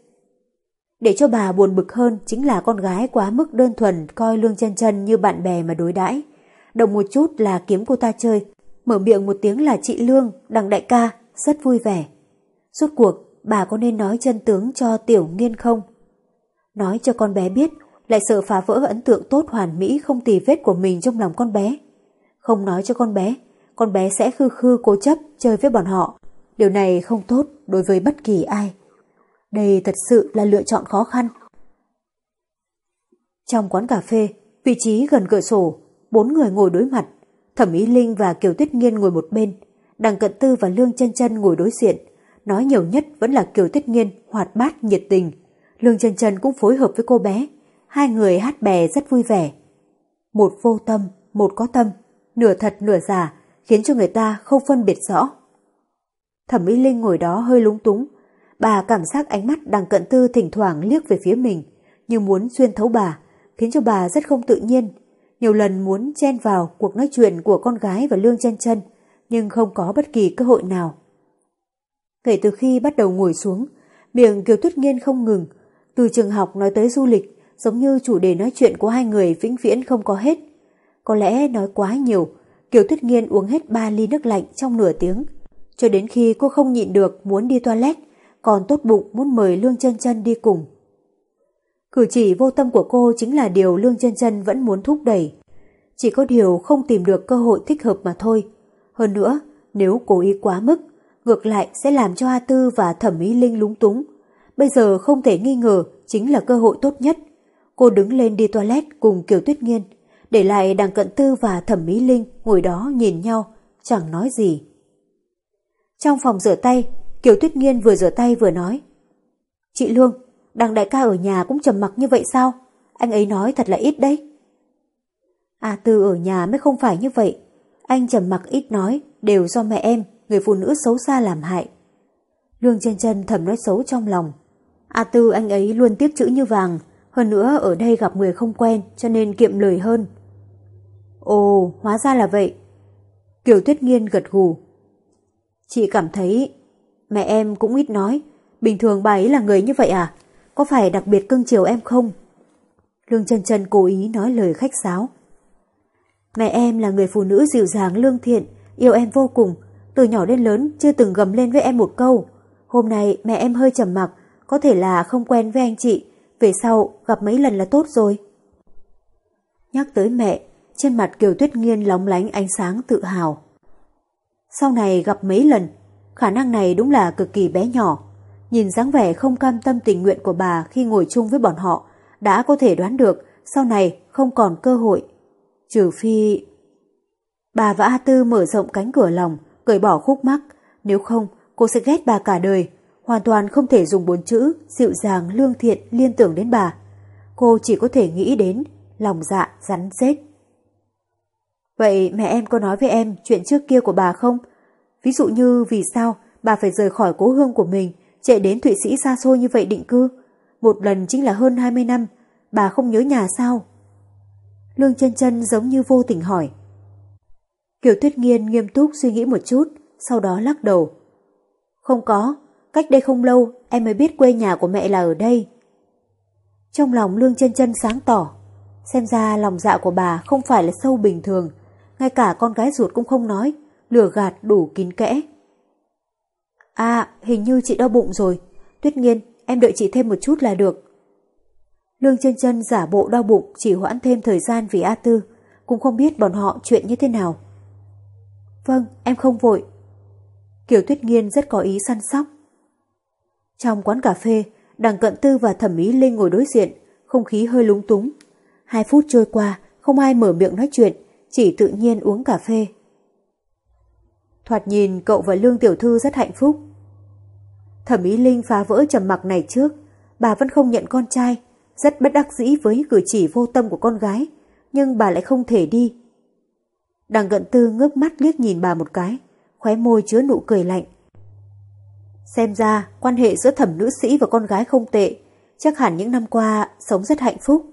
Để cho bà buồn bực hơn chính là con gái quá mức đơn thuần coi Lương chân chân như bạn bè mà đối đãi Động một chút là kiếm cô ta chơi, mở miệng một tiếng là chị Lương, đằng đại ca, rất vui vẻ. Suốt cuộc, bà có nên nói chân tướng cho tiểu nghiên không? Nói cho con bé biết, lại sợ phá vỡ ấn tượng tốt hoàn mỹ không tì vết của mình trong lòng con bé. Không nói cho con bé, con bé sẽ khư khư cố chấp chơi với bọn họ. Điều này không tốt đối với bất kỳ ai. Đây thật sự là lựa chọn khó khăn. Trong quán cà phê, vị trí gần cửa sổ, bốn người ngồi đối mặt. Thẩm Ý Linh và Kiều Tuyết Nghiên ngồi một bên, Đằng Cận Tư và Lương chân chân ngồi đối diện. Nói nhiều nhất vẫn là Kiều Tuyết Nghiên hoạt bát nhiệt tình. Lương chân chân cũng phối hợp với cô bé. Hai người hát bè rất vui vẻ. Một vô tâm, một có tâm, nửa thật nửa giả, khiến cho người ta không phân biệt rõ. Thẩm Mỹ Linh ngồi đó hơi lúng túng. Bà cảm giác ánh mắt đằng cận tư thỉnh thoảng liếc về phía mình, như muốn xuyên thấu bà, khiến cho bà rất không tự nhiên. Nhiều lần muốn chen vào cuộc nói chuyện của con gái và Lương chân chân, nhưng không có bất kỳ cơ hội nào. Kể từ khi bắt đầu ngồi xuống, miệng Kiều Tuyết Nghiên không ngừng, Từ trường học nói tới du lịch, giống như chủ đề nói chuyện của hai người vĩnh viễn không có hết. Có lẽ nói quá nhiều, Kiều Tuyết Nghiên uống hết ba ly nước lạnh trong nửa tiếng. Cho đến khi cô không nhịn được muốn đi toilet, còn tốt bụng muốn mời Lương chân chân đi cùng. Cử chỉ vô tâm của cô chính là điều Lương chân chân vẫn muốn thúc đẩy. Chỉ có điều không tìm được cơ hội thích hợp mà thôi. Hơn nữa, nếu cố ý quá mức, ngược lại sẽ làm cho A Tư và Thẩm Mỹ Linh lúng túng. Bây giờ không thể nghi ngờ chính là cơ hội tốt nhất. Cô đứng lên đi toilet cùng Kiều Tuyết Nghiên, để lại đằng cận tư và Thẩm Mỹ Linh ngồi đó nhìn nhau, chẳng nói gì. Trong phòng rửa tay, Kiều Tuyết Nghiên vừa rửa tay vừa nói. Chị Lương, đằng đại ca ở nhà cũng trầm mặc như vậy sao? Anh ấy nói thật là ít đấy. à Tư ở nhà mới không phải như vậy. Anh trầm mặc ít nói đều do mẹ em, người phụ nữ xấu xa làm hại. Lương chân chân thầm nói xấu trong lòng. À, A Tư anh ấy luôn tiếp chữ như vàng, hơn nữa ở đây gặp người không quen cho nên kiệm lời hơn. Ồ, hóa ra là vậy. Kiều Tuyết Nghiên gật gù. Chị cảm thấy mẹ em cũng ít nói, bình thường bà ấy là người như vậy à? Có phải đặc biệt cưng chiều em không? Lương trần trần cố ý nói lời khách sáo. Mẹ em là người phụ nữ dịu dàng lương thiện, yêu em vô cùng, từ nhỏ đến lớn chưa từng gầm lên với em một câu. Hôm nay mẹ em hơi trầm mặc, có thể là không quen với anh chị, về sau gặp mấy lần là tốt rồi. Nhắc tới mẹ, trên mặt Kiều Tuyết Nghiên lóng lánh ánh sáng tự hào. Sau này gặp mấy lần, khả năng này đúng là cực kỳ bé nhỏ. Nhìn dáng vẻ không cam tâm tình nguyện của bà khi ngồi chung với bọn họ, đã có thể đoán được sau này không còn cơ hội. Trừ phi... Bà và A Tư mở rộng cánh cửa lòng, cởi bỏ khúc mắc, nếu không cô sẽ ghét bà cả đời, hoàn toàn không thể dùng bốn chữ dịu dàng lương thiện liên tưởng đến bà. Cô chỉ có thể nghĩ đến lòng dạ rắn rết. Vậy mẹ em có nói với em chuyện trước kia của bà không? Ví dụ như vì sao bà phải rời khỏi cố hương của mình, chạy đến Thụy Sĩ xa xôi như vậy định cư? Một lần chính là hơn 20 năm, bà không nhớ nhà sao? Lương chân chân giống như vô tình hỏi. Kiều Tuyết Nghiên nghiêm túc suy nghĩ một chút, sau đó lắc đầu. Không có, cách đây không lâu em mới biết quê nhà của mẹ là ở đây. Trong lòng Lương chân chân sáng tỏ, xem ra lòng dạ của bà không phải là sâu bình thường, ngay cả con gái ruột cũng không nói, lừa gạt đủ kín kẽ. À, hình như chị đau bụng rồi, Tuyết Nghiên, em đợi chị thêm một chút là được. Lương chân chân giả bộ đau bụng chỉ hoãn thêm thời gian vì A Tư, cũng không biết bọn họ chuyện như thế nào. Vâng, em không vội. Kiều Tuyết Nghiên rất có ý săn sóc. Trong quán cà phê, đằng cận tư và thẩm ý Linh ngồi đối diện, không khí hơi lúng túng. Hai phút trôi qua, không ai mở miệng nói chuyện, chỉ tự nhiên uống cà phê. Thoạt nhìn cậu và Lương Tiểu Thư rất hạnh phúc. Thẩm Ý Linh phá vỡ trầm mặc này trước, bà vẫn không nhận con trai, rất bất đắc dĩ với cử chỉ vô tâm của con gái, nhưng bà lại không thể đi. Đằng cận tư ngước mắt liếc nhìn bà một cái, khóe môi chứa nụ cười lạnh. Xem ra quan hệ giữa thẩm nữ sĩ và con gái không tệ, chắc hẳn những năm qua sống rất hạnh phúc.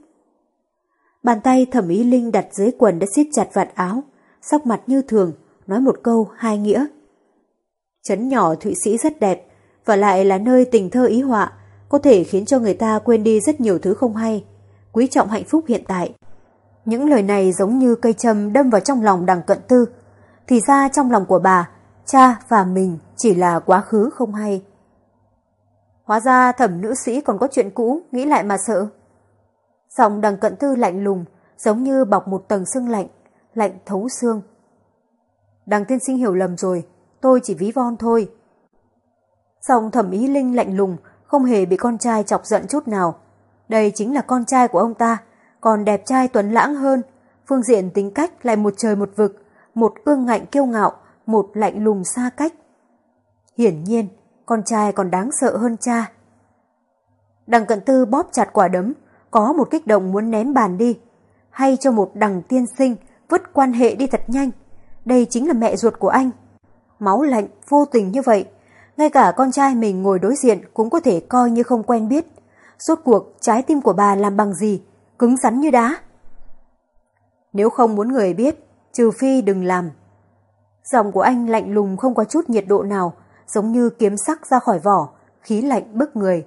Bàn tay thẩm ý linh đặt dưới quần đã siết chặt vạt áo, sắc mặt như thường, nói một câu hai nghĩa. Chấn nhỏ Thụy Sĩ rất đẹp, và lại là nơi tình thơ ý họa, có thể khiến cho người ta quên đi rất nhiều thứ không hay, quý trọng hạnh phúc hiện tại. Những lời này giống như cây châm đâm vào trong lòng đằng cận tư. Thì ra trong lòng của bà, cha và mình chỉ là quá khứ không hay. Hóa ra thẩm nữ sĩ còn có chuyện cũ, nghĩ lại mà sợ. Giọng đằng cận tư lạnh lùng, giống như bọc một tầng sương lạnh, lạnh thấu xương. Đằng tiên sinh hiểu lầm rồi, tôi chỉ ví von thôi. Xong thẩm ý linh lạnh lùng, không hề bị con trai chọc giận chút nào. Đây chính là con trai của ông ta, còn đẹp trai tuấn lãng hơn. Phương diện tính cách lại một trời một vực, một ương ngạnh kiêu ngạo, một lạnh lùng xa cách. Hiển nhiên, con trai còn đáng sợ hơn cha. Đằng cận tư bóp chặt quả đấm, có một kích động muốn ném bàn đi. Hay cho một đằng tiên sinh vứt quan hệ đi thật nhanh. Đây chính là mẹ ruột của anh. Máu lạnh, vô tình như vậy. Ngay cả con trai mình ngồi đối diện cũng có thể coi như không quen biết. Rốt cuộc trái tim của bà làm bằng gì cứng rắn như đá. Nếu không muốn người biết, trừ phi đừng làm. Giọng của anh lạnh lùng không có chút nhiệt độ nào, giống như kiếm sắc ra khỏi vỏ, khí lạnh bức người.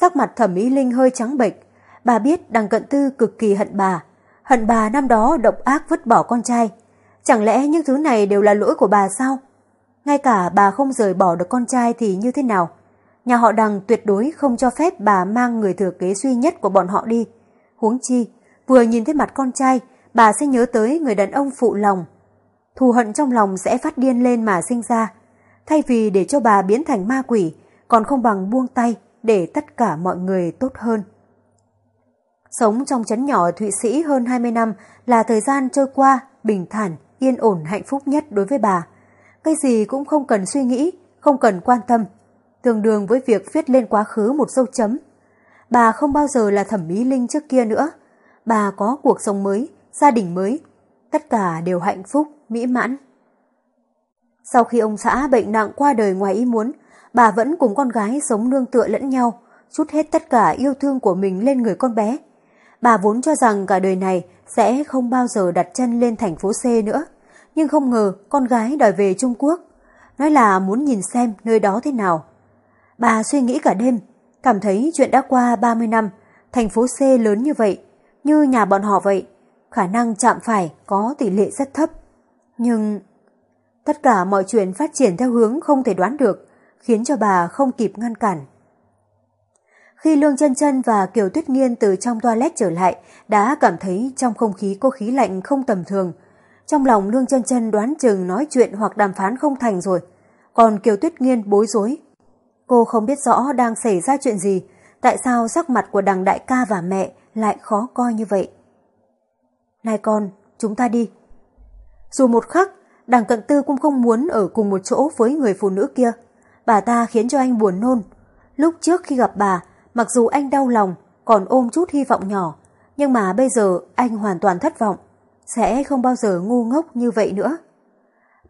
Sắc mặt thẩm mỹ linh hơi trắng bệch. Bà biết đằng cận tư cực kỳ hận bà. Hận bà năm đó độc ác vứt bỏ con trai. Chẳng lẽ những thứ này đều là lỗi của bà sao? Ngay cả bà không rời bỏ được con trai thì như thế nào? Nhà họ đằng tuyệt đối không cho phép bà mang người thừa kế duy nhất của bọn họ đi. Huống chi, vừa nhìn thấy mặt con trai, bà sẽ nhớ tới người đàn ông phụ lòng. Thù hận trong lòng sẽ phát điên lên mà sinh ra. Thay vì để cho bà biến thành ma quỷ, còn không bằng buông tay để tất cả mọi người tốt hơn. Sống trong trấn nhỏ Thụy Sĩ hơn 20 năm là thời gian trôi qua, bình thản, yên ổn hạnh phúc nhất đối với bà. Cái gì cũng không cần suy nghĩ, không cần quan tâm. Tương đương với việc viết lên quá khứ một dấu chấm. Bà không bao giờ là thẩm mỹ linh trước kia nữa. Bà có cuộc sống mới, gia đình mới. Tất cả đều hạnh phúc, mỹ mãn. Sau khi ông xã bệnh nặng qua đời ngoài ý muốn, bà vẫn cùng con gái sống nương tựa lẫn nhau, chút hết tất cả yêu thương của mình lên người con bé. Bà vốn cho rằng cả đời này sẽ không bao giờ đặt chân lên thành phố C nữa, nhưng không ngờ con gái đòi về Trung Quốc, nói là muốn nhìn xem nơi đó thế nào. Bà suy nghĩ cả đêm, cảm thấy chuyện đã qua 30 năm, thành phố C lớn như vậy, như nhà bọn họ vậy, khả năng chạm phải có tỷ lệ rất thấp. Nhưng tất cả mọi chuyện phát triển theo hướng không thể đoán được, khiến cho bà không kịp ngăn cản. Khi Lương chân chân và Kiều Tuyết Nghiên từ trong toilet trở lại, đã cảm thấy trong không khí có khí lạnh không tầm thường. Trong lòng Lương chân chân đoán chừng nói chuyện hoặc đàm phán không thành rồi. Còn Kiều Tuyết Nghiên bối rối. Cô không biết rõ đang xảy ra chuyện gì, tại sao sắc mặt của đằng đại ca và mẹ lại khó coi như vậy. Này con, chúng ta đi. Dù một khắc, đằng cận tư cũng không muốn ở cùng một chỗ với người phụ nữ kia. Bà ta khiến cho anh buồn nôn. Lúc trước khi gặp bà, mặc dù anh đau lòng, còn ôm chút hy vọng nhỏ, nhưng mà bây giờ anh hoàn toàn thất vọng, sẽ không bao giờ ngu ngốc như vậy nữa.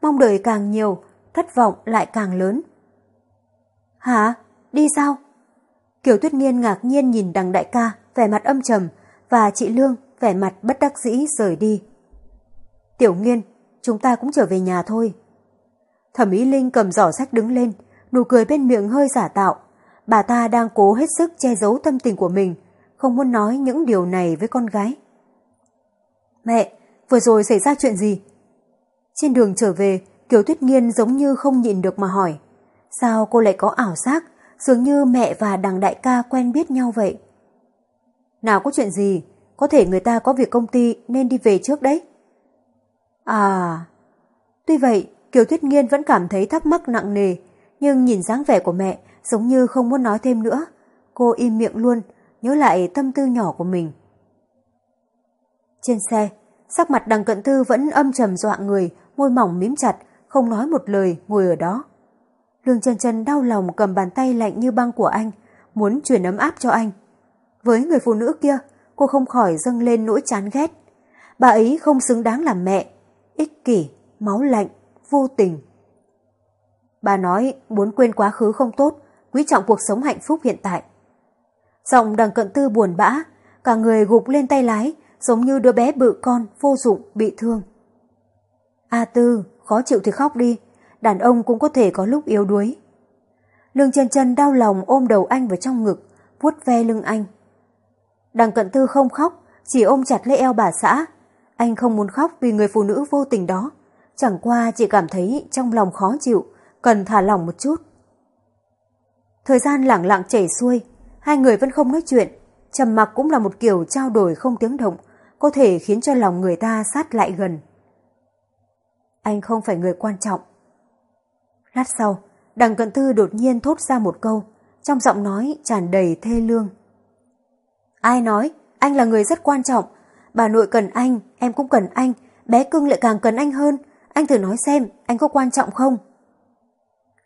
Mong đợi càng nhiều, thất vọng lại càng lớn. Hả? Đi sao? Kiều Tuyết Nghiên ngạc nhiên nhìn đằng đại ca, vẻ mặt âm trầm, và chị Lương vẻ mặt bất đắc dĩ rời đi. Tiểu Nghiên, chúng ta cũng trở về nhà thôi. Thẩm Ý Linh cầm giỏ sách đứng lên, nụ cười bên miệng hơi giả tạo. Bà ta đang cố hết sức che giấu tâm tình của mình, không muốn nói những điều này với con gái. Mẹ, vừa rồi xảy ra chuyện gì? Trên đường trở về, Kiều Tuyết Nghiên giống như không nhịn được mà hỏi. Sao cô lại có ảo giác, dường như mẹ và đằng đại ca quen biết nhau vậy? Nào có chuyện gì, có thể người ta có việc công ty nên đi về trước đấy. À, tuy vậy, Kiều Tuyết Nghiên vẫn cảm thấy thắc mắc nặng nề, nhưng nhìn dáng vẻ của mẹ giống như không muốn nói thêm nữa. Cô im miệng luôn, nhớ lại tâm tư nhỏ của mình. Trên xe, sắc mặt đằng cận tư vẫn âm trầm dọa người, môi mỏng mím chặt, không nói một lời, ngồi ở đó. Lương chân chân đau lòng cầm bàn tay lạnh như băng của anh, muốn truyền ấm áp cho anh. Với người phụ nữ kia, cô không khỏi dâng lên nỗi chán ghét. Bà ấy không xứng đáng làm mẹ, ích kỷ, máu lạnh, vô tình. Bà nói muốn quên quá khứ không tốt, quý trọng cuộc sống hạnh phúc hiện tại. Giọng đằng cận tư buồn bã, cả người gục lên tay lái, giống như đứa bé bự con, vô dụng, bị thương. A Tư, khó chịu thì khóc đi, đàn ông cũng có thể có lúc yếu đuối. Lương chân chân đau lòng ôm đầu anh vào trong ngực, vuốt ve lưng anh. Đằng cận tư không khóc, chỉ ôm chặt lấy eo bà xã. Anh không muốn khóc vì người phụ nữ vô tình đó. Chẳng qua chỉ cảm thấy trong lòng khó chịu, cần thả lỏng một chút. Thời gian lẳng lặng chảy xuôi, hai người vẫn không nói chuyện. Trầm mặc cũng là một kiểu trao đổi không tiếng động, có thể khiến cho lòng người ta sát lại gần. Anh không phải người quan trọng. Lát sau, đằng cận tư đột nhiên thốt ra một câu, trong giọng nói tràn đầy thê lương. Ai nói, anh là người rất quan trọng. Bà nội cần anh, em cũng cần anh, bé cưng lại càng cần anh hơn. Anh thử nói xem, anh có quan trọng không?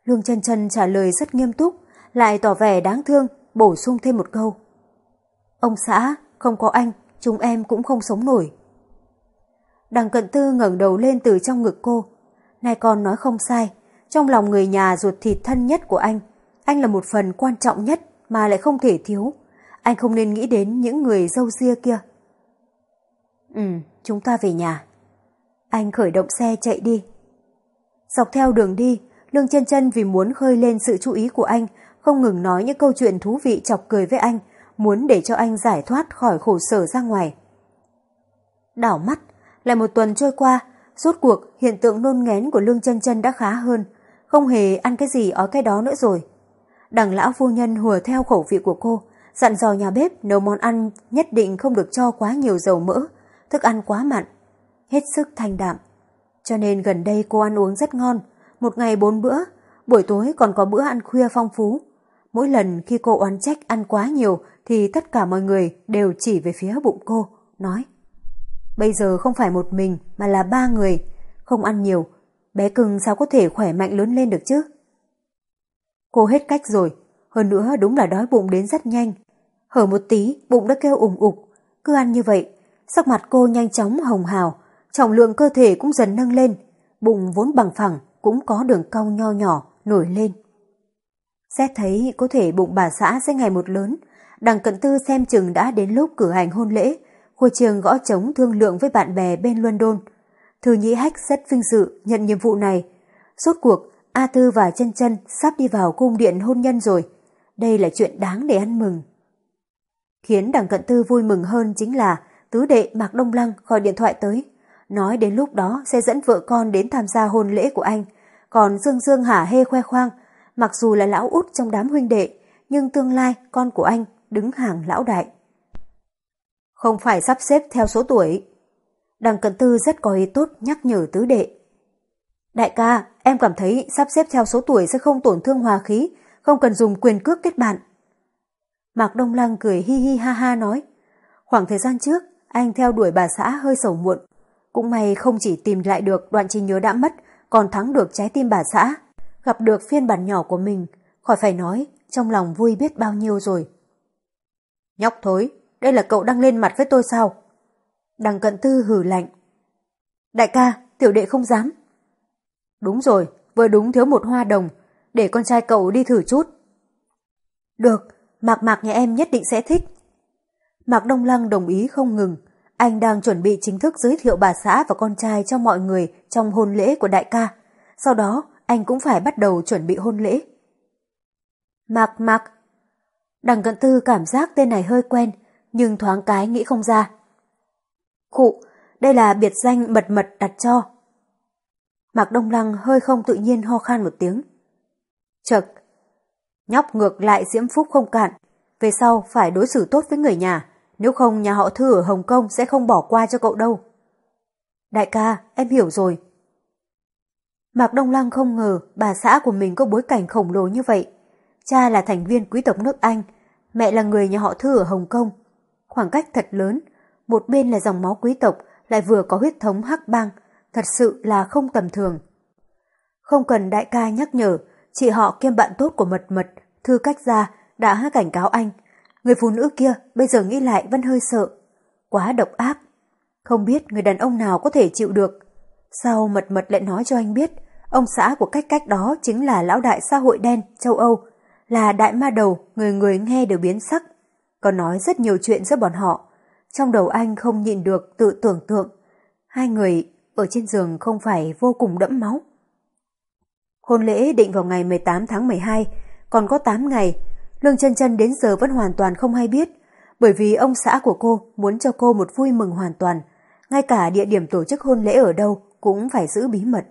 Lương chân chân trả lời rất nghiêm túc, lại tỏ vẻ đáng thương, bổ sung thêm một câu. Ông xã, không có anh, chúng em cũng không sống nổi. Đằng cận tư ngẩng đầu lên từ trong ngực cô. Này con nói không sai, trong lòng người nhà ruột thịt thân nhất của anh, anh là một phần quan trọng nhất mà lại không thể thiếu. Anh không nên nghĩ đến những người dâu ria kia. Ừ, chúng ta về nhà. Anh khởi động xe chạy đi. Dọc theo đường đi, Lương chân chân vì muốn khơi lên sự chú ý của anh, không ngừng nói những câu chuyện thú vị chọc cười với anh, muốn để cho anh giải thoát khỏi khổ sở ra ngoài. Đảo mắt, lại một tuần trôi qua, rốt cuộc hiện tượng nôn ngén của Lương chân chân đã khá hơn, không hề ăn cái gì ói cái đó nữa rồi. Đằng lão phu nhân hùa theo khẩu vị của cô, dặn dò nhà bếp nấu món ăn nhất định không được cho quá nhiều dầu mỡ, thức ăn quá mặn, hết sức thanh đạm. Cho nên gần đây cô ăn uống rất ngon, một ngày bốn bữa, buổi tối còn có bữa ăn khuya phong phú. Mỗi lần khi cô oán trách ăn quá nhiều thì tất cả mọi người đều chỉ về phía bụng cô, nói Bây giờ không phải một mình mà là ba người, không ăn nhiều, bé cưng sao có thể khỏe mạnh lớn lên được chứ? Cô hết cách rồi, hơn nữa đúng là đói bụng đến rất nhanh. Hở một tí, bụng đã kêu ủng ục, cứ ăn như vậy, sắc mặt cô nhanh chóng hồng hào, trọng lượng cơ thể cũng dần nâng lên, bụng vốn bằng phẳng cũng có đường cong nho nhỏ nổi lên. Xét thấy có thể bụng bà xã sẽ ngày một lớn, đằng cận tư xem chừng đã đến lúc cử hành hôn lễ, Khôi trường gõ trống thương lượng với bạn bè bên London. Thư Nhĩ Hách rất vinh dự nhận nhiệm vụ này. Rốt cuộc, A Tư và chân chân sắp đi vào cung điện hôn nhân rồi. Đây là chuyện đáng để ăn mừng. Khiến đằng cận tư vui mừng hơn chính là tứ đệ Mạc Đông Lăng gọi điện thoại tới. Nói đến lúc đó sẽ dẫn vợ con đến tham gia hôn lễ của anh. Còn Dương Dương hả hê khoe khoang, mặc dù là lão út trong đám huynh đệ, nhưng tương lai con của anh đứng hàng lão đại. Không phải sắp xếp theo số tuổi. Đằng cận tư rất có ý tốt nhắc nhở tứ đệ. Đại ca, em cảm thấy sắp xếp theo số tuổi sẽ không tổn thương hòa khí, không cần dùng quyền cước kết bạn. Mạc Đông Lăng cười hi hi ha ha nói. Khoảng thời gian trước, anh theo đuổi bà xã hơi sầu muộn. Cũng may không chỉ tìm lại được đoạn trí nhớ đã mất, còn thắng được trái tim bà xã. Gặp được phiên bản nhỏ của mình, khỏi phải nói, trong lòng vui biết bao nhiêu rồi. Nhóc thối, đây là cậu đang lên mặt với tôi sao? Đằng cận tư hử lạnh. Đại ca, tiểu đệ không dám. Đúng rồi, vừa đúng thiếu một hoa đồng, để con trai cậu đi thử chút. Được, Mạc Mạc nhà em nhất định sẽ thích. Mạc Đông Lăng đồng ý không ngừng, anh đang chuẩn bị chính thức giới thiệu bà xã và con trai cho mọi người trong hôn lễ của đại ca. Sau đó, anh cũng phải bắt đầu chuẩn bị hôn lễ. Mạc Mạc Đằng cận tư cảm giác tên này hơi quen, nhưng thoáng cái nghĩ không ra. Khụ, đây là biệt danh mật mật đặt cho. Mạc Đông Lăng hơi không tự nhiên ho khan một tiếng. Chật, nhóc ngược lại diễm phúc không cạn, về sau phải đối xử tốt với người nhà, nếu không nhà họ Thư ở Hồng Kông sẽ không bỏ qua cho cậu đâu. Đại ca, em hiểu rồi. Mạc Đông Lăng không ngờ bà xã của mình có bối cảnh khổng lồ như vậy. Cha là thành viên quý tộc nước Anh, mẹ là người nhà họ Thư ở Hồng Kông, khoảng cách thật lớn, một bên là dòng máu quý tộc, lại vừa có huyết thống hắc bang, thật sự là không tầm thường. Không cần đại ca nhắc nhở, chị họ kiêm bạn tốt của mật mật, thư cách ra, đã cảnh cáo anh. Người phụ nữ kia bây giờ nghĩ lại vẫn hơi sợ. Quá độc ác. Không biết người đàn ông nào có thể chịu được. Sau mật mật lại nói cho anh biết, ông xã của cách cách đó chính là lão đại xã hội đen châu Âu, là đại ma đầu người người nghe đều biến sắc còn nói rất nhiều chuyện giữa bọn họ. Trong đầu anh không nhịn được tự tưởng tượng, hai người ở trên giường không phải vô cùng đẫm máu. Hôn lễ định vào ngày 18 tháng 12, còn có 8 ngày, Lương chân chân đến giờ vẫn hoàn toàn không hay biết, bởi vì ông xã của cô muốn cho cô một vui mừng hoàn toàn, ngay cả địa điểm tổ chức hôn lễ ở đâu cũng phải giữ bí mật.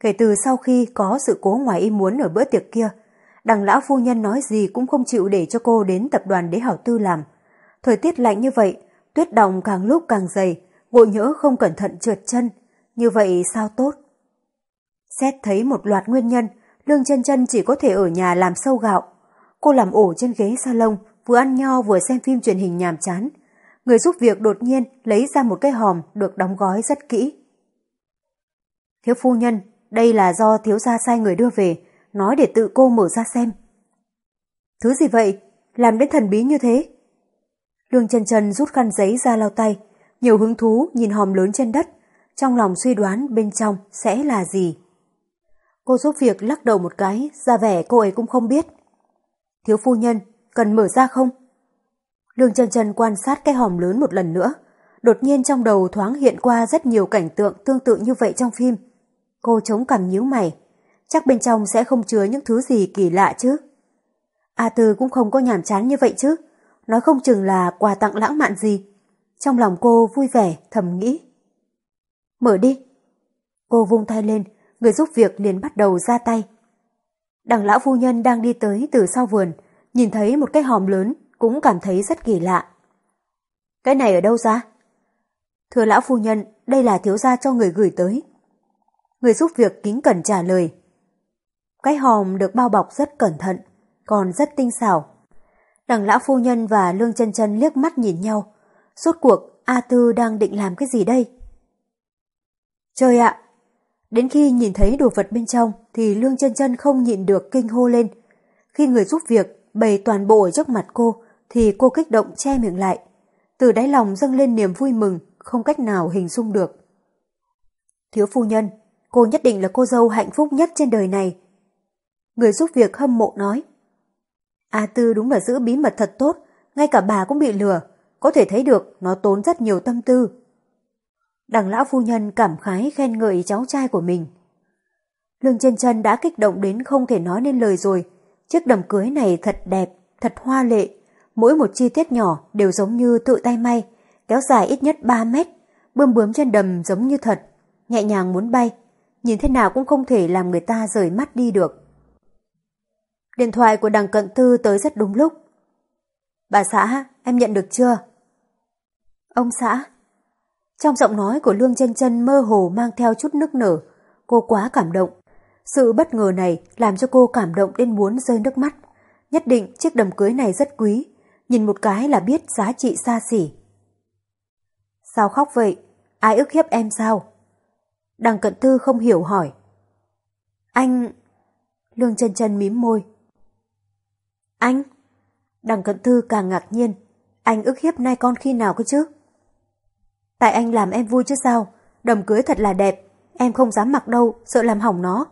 Kể từ sau khi có sự cố ngoài ý muốn ở bữa tiệc kia, đằng lão phu nhân nói gì cũng không chịu để cho cô đến tập đoàn đế hảo tư làm. Thời tiết lạnh như vậy, tuyết đồng càng lúc càng dày, gội nhỡ không cẩn thận trượt chân, như vậy sao tốt? Xét thấy một loạt nguyên nhân, Lương chân chân chỉ có thể ở nhà làm sâu gạo. Cô làm ổ trên ghế salon, vừa ăn nho vừa xem phim truyền hình nhàm chán. Người giúp việc đột nhiên lấy ra một cái hòm được đóng gói rất kỹ. Thiếu phu nhân, đây là do thiếu gia sai người đưa về, nói để tự cô mở ra xem. Thứ gì vậy? Làm đến thần bí như thế? Lương chân chân rút khăn giấy ra lau tay, nhiều hứng thú nhìn hòm lớn trên đất, trong lòng suy đoán bên trong sẽ là gì. Cô giúp việc lắc đầu một cái, ra vẻ cô ấy cũng không biết. Thiếu phu nhân, cần mở ra không? Lương chân chân quan sát cái hòm lớn một lần nữa, đột nhiên trong đầu thoáng hiện qua rất nhiều cảnh tượng tương tự như vậy trong phim. Cô chống cằm nhíu mày chắc bên trong sẽ không chứa những thứ gì kỳ lạ chứ. A Tư cũng không có nhàm chán như vậy chứ. Nói không chừng là quà tặng lãng mạn gì. Trong lòng cô vui vẻ, thầm nghĩ. Mở đi. Cô vung tay lên, người giúp việc liền bắt đầu ra tay. Đằng lão phu nhân đang đi tới từ sau vườn, nhìn thấy một cái hòm lớn, cũng cảm thấy rất kỳ lạ. Cái này ở đâu ra? Thưa lão phu nhân, đây là thiếu gia cho người gửi tới. Người giúp việc kính cẩn trả lời. Cái hòm được bao bọc rất cẩn thận, còn rất tinh xảo. Đằng lão phu nhân và Lương chân chân liếc mắt nhìn nhau. Suốt cuộc, A Tư đang định làm cái gì đây? Trời ạ! Đến khi nhìn thấy đồ vật bên trong thì Lương chân chân không nhịn được kinh hô lên. Khi người giúp việc bày toàn bộ ở trước mặt cô thì cô kích động che miệng lại. Từ đáy lòng dâng lên niềm vui mừng, không cách nào hình dung được. Thiếu phu nhân, cô nhất định là cô dâu hạnh phúc nhất trên đời này. Người giúp việc hâm mộ nói. A Tư đúng là giữ bí mật thật tốt, ngay cả bà cũng bị lừa, có thể thấy được nó tốn rất nhiều tâm tư. Đằng lão phu nhân cảm khái khen ngợi cháu trai của mình. Lương chân chân đã kích động đến không thể nói nên lời rồi. Chiếc đầm cưới này thật đẹp, thật hoa lệ. Mỗi một chi tiết nhỏ đều giống như tự tay may, kéo dài ít nhất 3 mét, bươm bướm trên đầm giống như thật, nhẹ nhàng muốn bay. Nhìn thế nào cũng không thể làm người ta rời mắt đi được. Điện thoại của đằng cận tư tới rất đúng lúc. Bà xã, em nhận được chưa? Ông xã. Trong giọng nói của Lương chân chân mơ hồ mang theo chút nức nở, cô quá cảm động. Sự bất ngờ này làm cho cô cảm động đến muốn rơi nước mắt. Nhất định chiếc đầm cưới này rất quý, nhìn một cái là biết giá trị xa xỉ. Sao khóc vậy? Ai ức hiếp em sao? Đằng cận tư không hiểu hỏi. Anh... Lương chân chân mím môi. Anh? Đằng cận tư càng ngạc nhiên. Anh ức hiếp nay con khi nào cơ chứ? Tại anh làm em vui chứ sao? Đầm cưới thật là đẹp. Em không dám mặc đâu, sợ làm hỏng nó.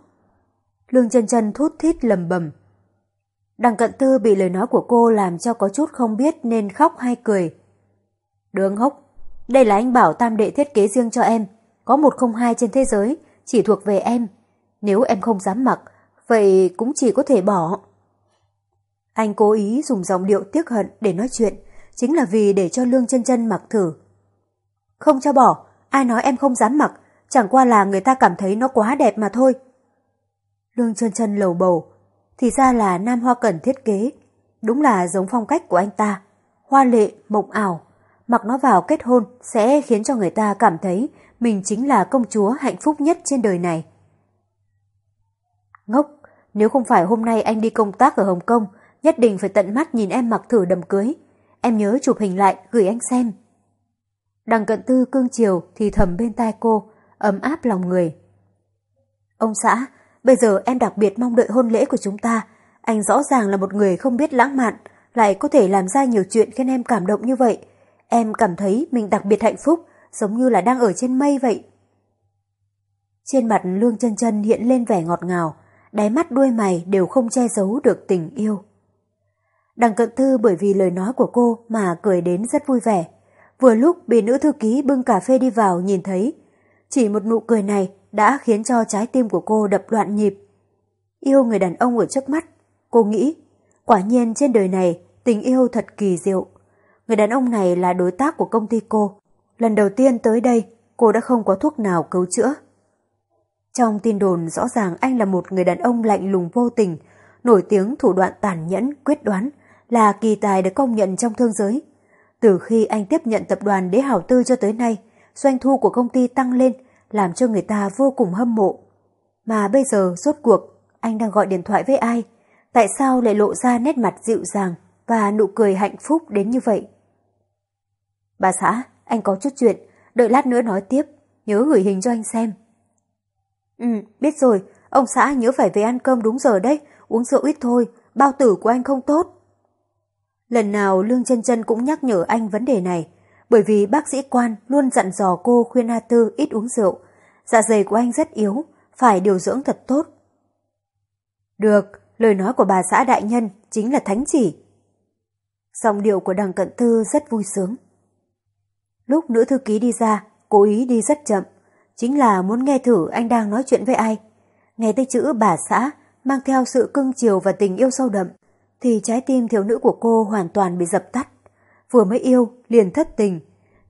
Lương chân chân thút thít lầm bầm. Đằng cận tư bị lời nói của cô làm cho có chút không biết nên khóc hay cười. Đường hốc, đây là anh bảo tam đệ thiết kế riêng cho em. Có một không hai trên thế giới, chỉ thuộc về em. Nếu em không dám mặc, vậy cũng chỉ có thể bỏ. Anh cố ý dùng giọng điệu tiếc hận để nói chuyện, chính là vì để cho Lương chân chân mặc thử. Không cho bỏ, ai nói em không dám mặc, chẳng qua là người ta cảm thấy nó quá đẹp mà thôi. Lương chân chân lầu bầu, thì ra là Nam Hoa Cẩn thiết kế, đúng là giống phong cách của anh ta, hoa lệ, mộng ảo, mặc nó vào kết hôn sẽ khiến cho người ta cảm thấy mình chính là công chúa hạnh phúc nhất trên đời này. Ngốc, nếu không phải hôm nay anh đi công tác ở Hồng Kông, nhất định phải tận mắt nhìn em mặc thử đầm cưới. Em nhớ chụp hình lại gửi anh xem. Đằng cận tư cương chiều thì thầm bên tai cô, ấm áp lòng người. Ông xã, bây giờ em đặc biệt mong đợi hôn lễ của chúng ta. Anh rõ ràng là một người không biết lãng mạn, lại có thể làm ra nhiều chuyện khiến em cảm động như vậy. Em cảm thấy mình đặc biệt hạnh phúc, giống như là đang ở trên mây vậy. Trên mặt Lương chân chân hiện lên vẻ ngọt ngào, đáy mắt đuôi mày đều không che giấu được tình yêu. Đằng cận thư bởi vì lời nói của cô mà cười đến rất vui vẻ. Vừa lúc bị nữ thư ký bưng cà phê đi vào nhìn thấy. Chỉ một nụ cười này đã khiến cho trái tim của cô đập loạn nhịp. Yêu người đàn ông ở trước mắt, cô nghĩ, quả nhiên trên đời này tình yêu thật kỳ diệu. Người đàn ông này là đối tác của công ty cô. Lần đầu tiên tới đây, cô đã không có thuốc nào cứu chữa. Trong tin đồn rõ ràng anh là một người đàn ông lạnh lùng vô tình, nổi tiếng thủ đoạn tàn nhẫn, quyết đoán, là kỳ tài được công nhận trong thương giới. Từ khi anh tiếp nhận tập đoàn Đế Hảo Tư cho tới nay, doanh thu của công ty tăng lên, làm cho người ta vô cùng hâm mộ. Mà bây giờ rốt cuộc, anh đang gọi điện thoại với ai? Tại sao lại lộ ra nét mặt dịu dàng và nụ cười hạnh phúc đến như vậy? Bà xã, anh có chút chuyện, đợi lát nữa nói tiếp, nhớ gửi hình cho anh xem. Ừ, biết rồi, ông xã nhớ phải về ăn cơm đúng giờ đấy, uống rượu ít thôi, bao tử của anh không tốt. Lần nào Lương chân chân cũng nhắc nhở anh vấn đề này, bởi vì bác sĩ quan luôn dặn dò cô khuyên A Tư ít uống rượu. Dạ dày của anh rất yếu, phải điều dưỡng thật tốt. Được, lời nói của bà xã đại nhân chính là thánh chỉ. Song điệu của đằng cận thư rất vui sướng. Lúc nữ thư ký đi ra, cố ý đi rất chậm, chính là muốn nghe thử anh đang nói chuyện với ai. Nghe tới chữ bà xã mang theo sự cưng chiều và tình yêu sâu đậm, thì trái tim thiếu nữ của cô hoàn toàn bị dập tắt. Vừa mới yêu, liền thất tình.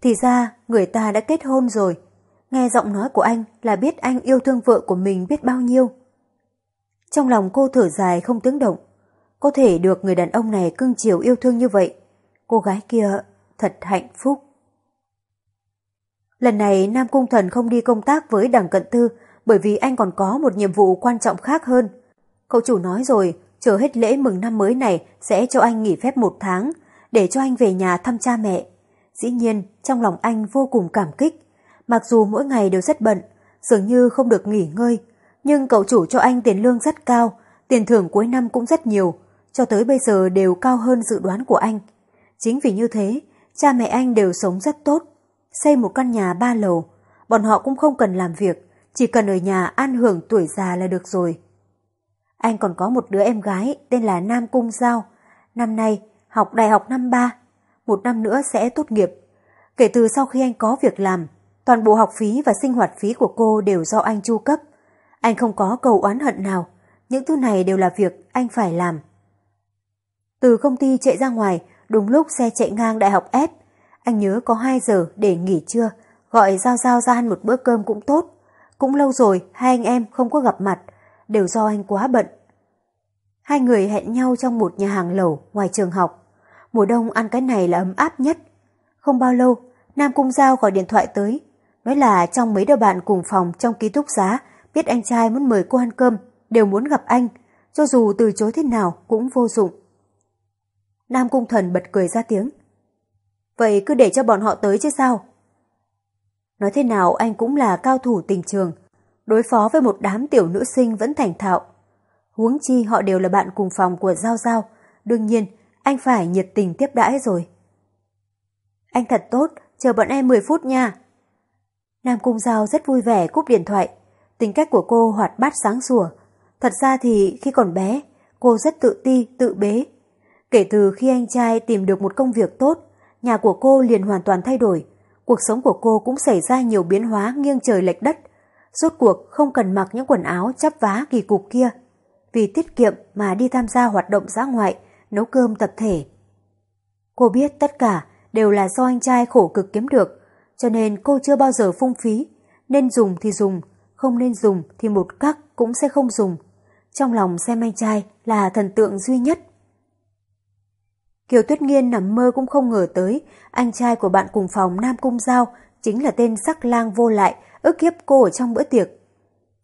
Thì ra, người ta đã kết hôn rồi. Nghe giọng nói của anh là biết anh yêu thương vợ của mình biết bao nhiêu. Trong lòng cô thở dài không tiếng động. Có thể được người đàn ông này cưng chiều yêu thương như vậy. Cô gái kia thật hạnh phúc. Lần này Nam Cung Thần không đi công tác với đảng cận tư bởi vì anh còn có một nhiệm vụ quan trọng khác hơn. Cậu chủ nói rồi, chờ hết lễ mừng năm mới này sẽ cho anh nghỉ phép một tháng để cho anh về nhà thăm cha mẹ. Dĩ nhiên, trong lòng anh vô cùng cảm kích. Mặc dù mỗi ngày đều rất bận, dường như không được nghỉ ngơi, nhưng cậu chủ cho anh tiền lương rất cao, tiền thưởng cuối năm cũng rất nhiều, cho tới bây giờ đều cao hơn dự đoán của anh. Chính vì như thế, cha mẹ anh đều sống rất tốt, xây một căn nhà ba lầu, bọn họ cũng không cần làm việc, chỉ cần ở nhà an hưởng tuổi già là được rồi. Anh còn có một đứa em gái tên là Nam Cung Giao, năm nay học đại học năm ba, một năm nữa sẽ tốt nghiệp. Kể từ sau khi anh có việc làm, toàn bộ học phí và sinh hoạt phí của cô đều do anh chu cấp. Anh không có cầu oán hận nào, những thứ này đều là việc anh phải làm. Từ công ty chạy ra ngoài, đúng lúc xe chạy ngang đại học F, anh nhớ có 2 giờ để nghỉ trưa, gọi Giao Giao ra ăn một bữa cơm cũng tốt. Cũng lâu rồi hai anh em không có gặp mặt, đều do anh quá bận. Hai người hẹn nhau trong một nhà hàng lẩu ngoài trường học. Mùa đông ăn cái này là ấm áp nhất. Không bao lâu, Nam Cung Giao gọi điện thoại tới, nói là trong mấy đứa bạn cùng phòng trong ký túc xá biết anh trai muốn mời cô ăn cơm, đều muốn gặp anh, cho dù từ chối thế nào cũng vô dụng. Nam Cung Thần bật cười ra tiếng. Vậy cứ để cho bọn họ tới chứ sao? Nói thế nào anh cũng là cao thủ tình trường, đối phó với một đám tiểu nữ sinh vẫn thành thạo. Huống chi họ đều là bạn cùng phòng của Giao Giao, đương nhiên anh phải nhiệt tình tiếp đãi rồi. Anh thật tốt, chờ bọn em 10 phút nha. Nam Cung Giao rất vui vẻ cúp điện thoại, tính cách của cô hoạt bát sáng sủa. Thật ra thì khi còn bé, cô rất tự ti, tự bế. Kể từ khi anh trai tìm được một công việc tốt, nhà của cô liền hoàn toàn thay đổi. Cuộc sống của cô cũng xảy ra nhiều biến hóa nghiêng trời lệch đất. Rốt cuộc không cần mặc những quần áo chắp vá kỳ cục kia. Vì tiết kiệm mà đi tham gia hoạt động giã ngoại, nấu cơm tập thể. Cô biết tất cả đều là do anh trai khổ cực kiếm được, cho nên cô chưa bao giờ phung phí. Nên dùng thì dùng, không nên dùng thì một cắc cũng sẽ không dùng. Trong lòng xem anh trai là thần tượng duy nhất. Kiều Tuyết Nghiên nằm mơ cũng không ngờ tới, anh trai của bạn cùng phòng Nam Cung Giao chính là tên sắc lang vô lại, ức hiếp cô ở trong bữa tiệc.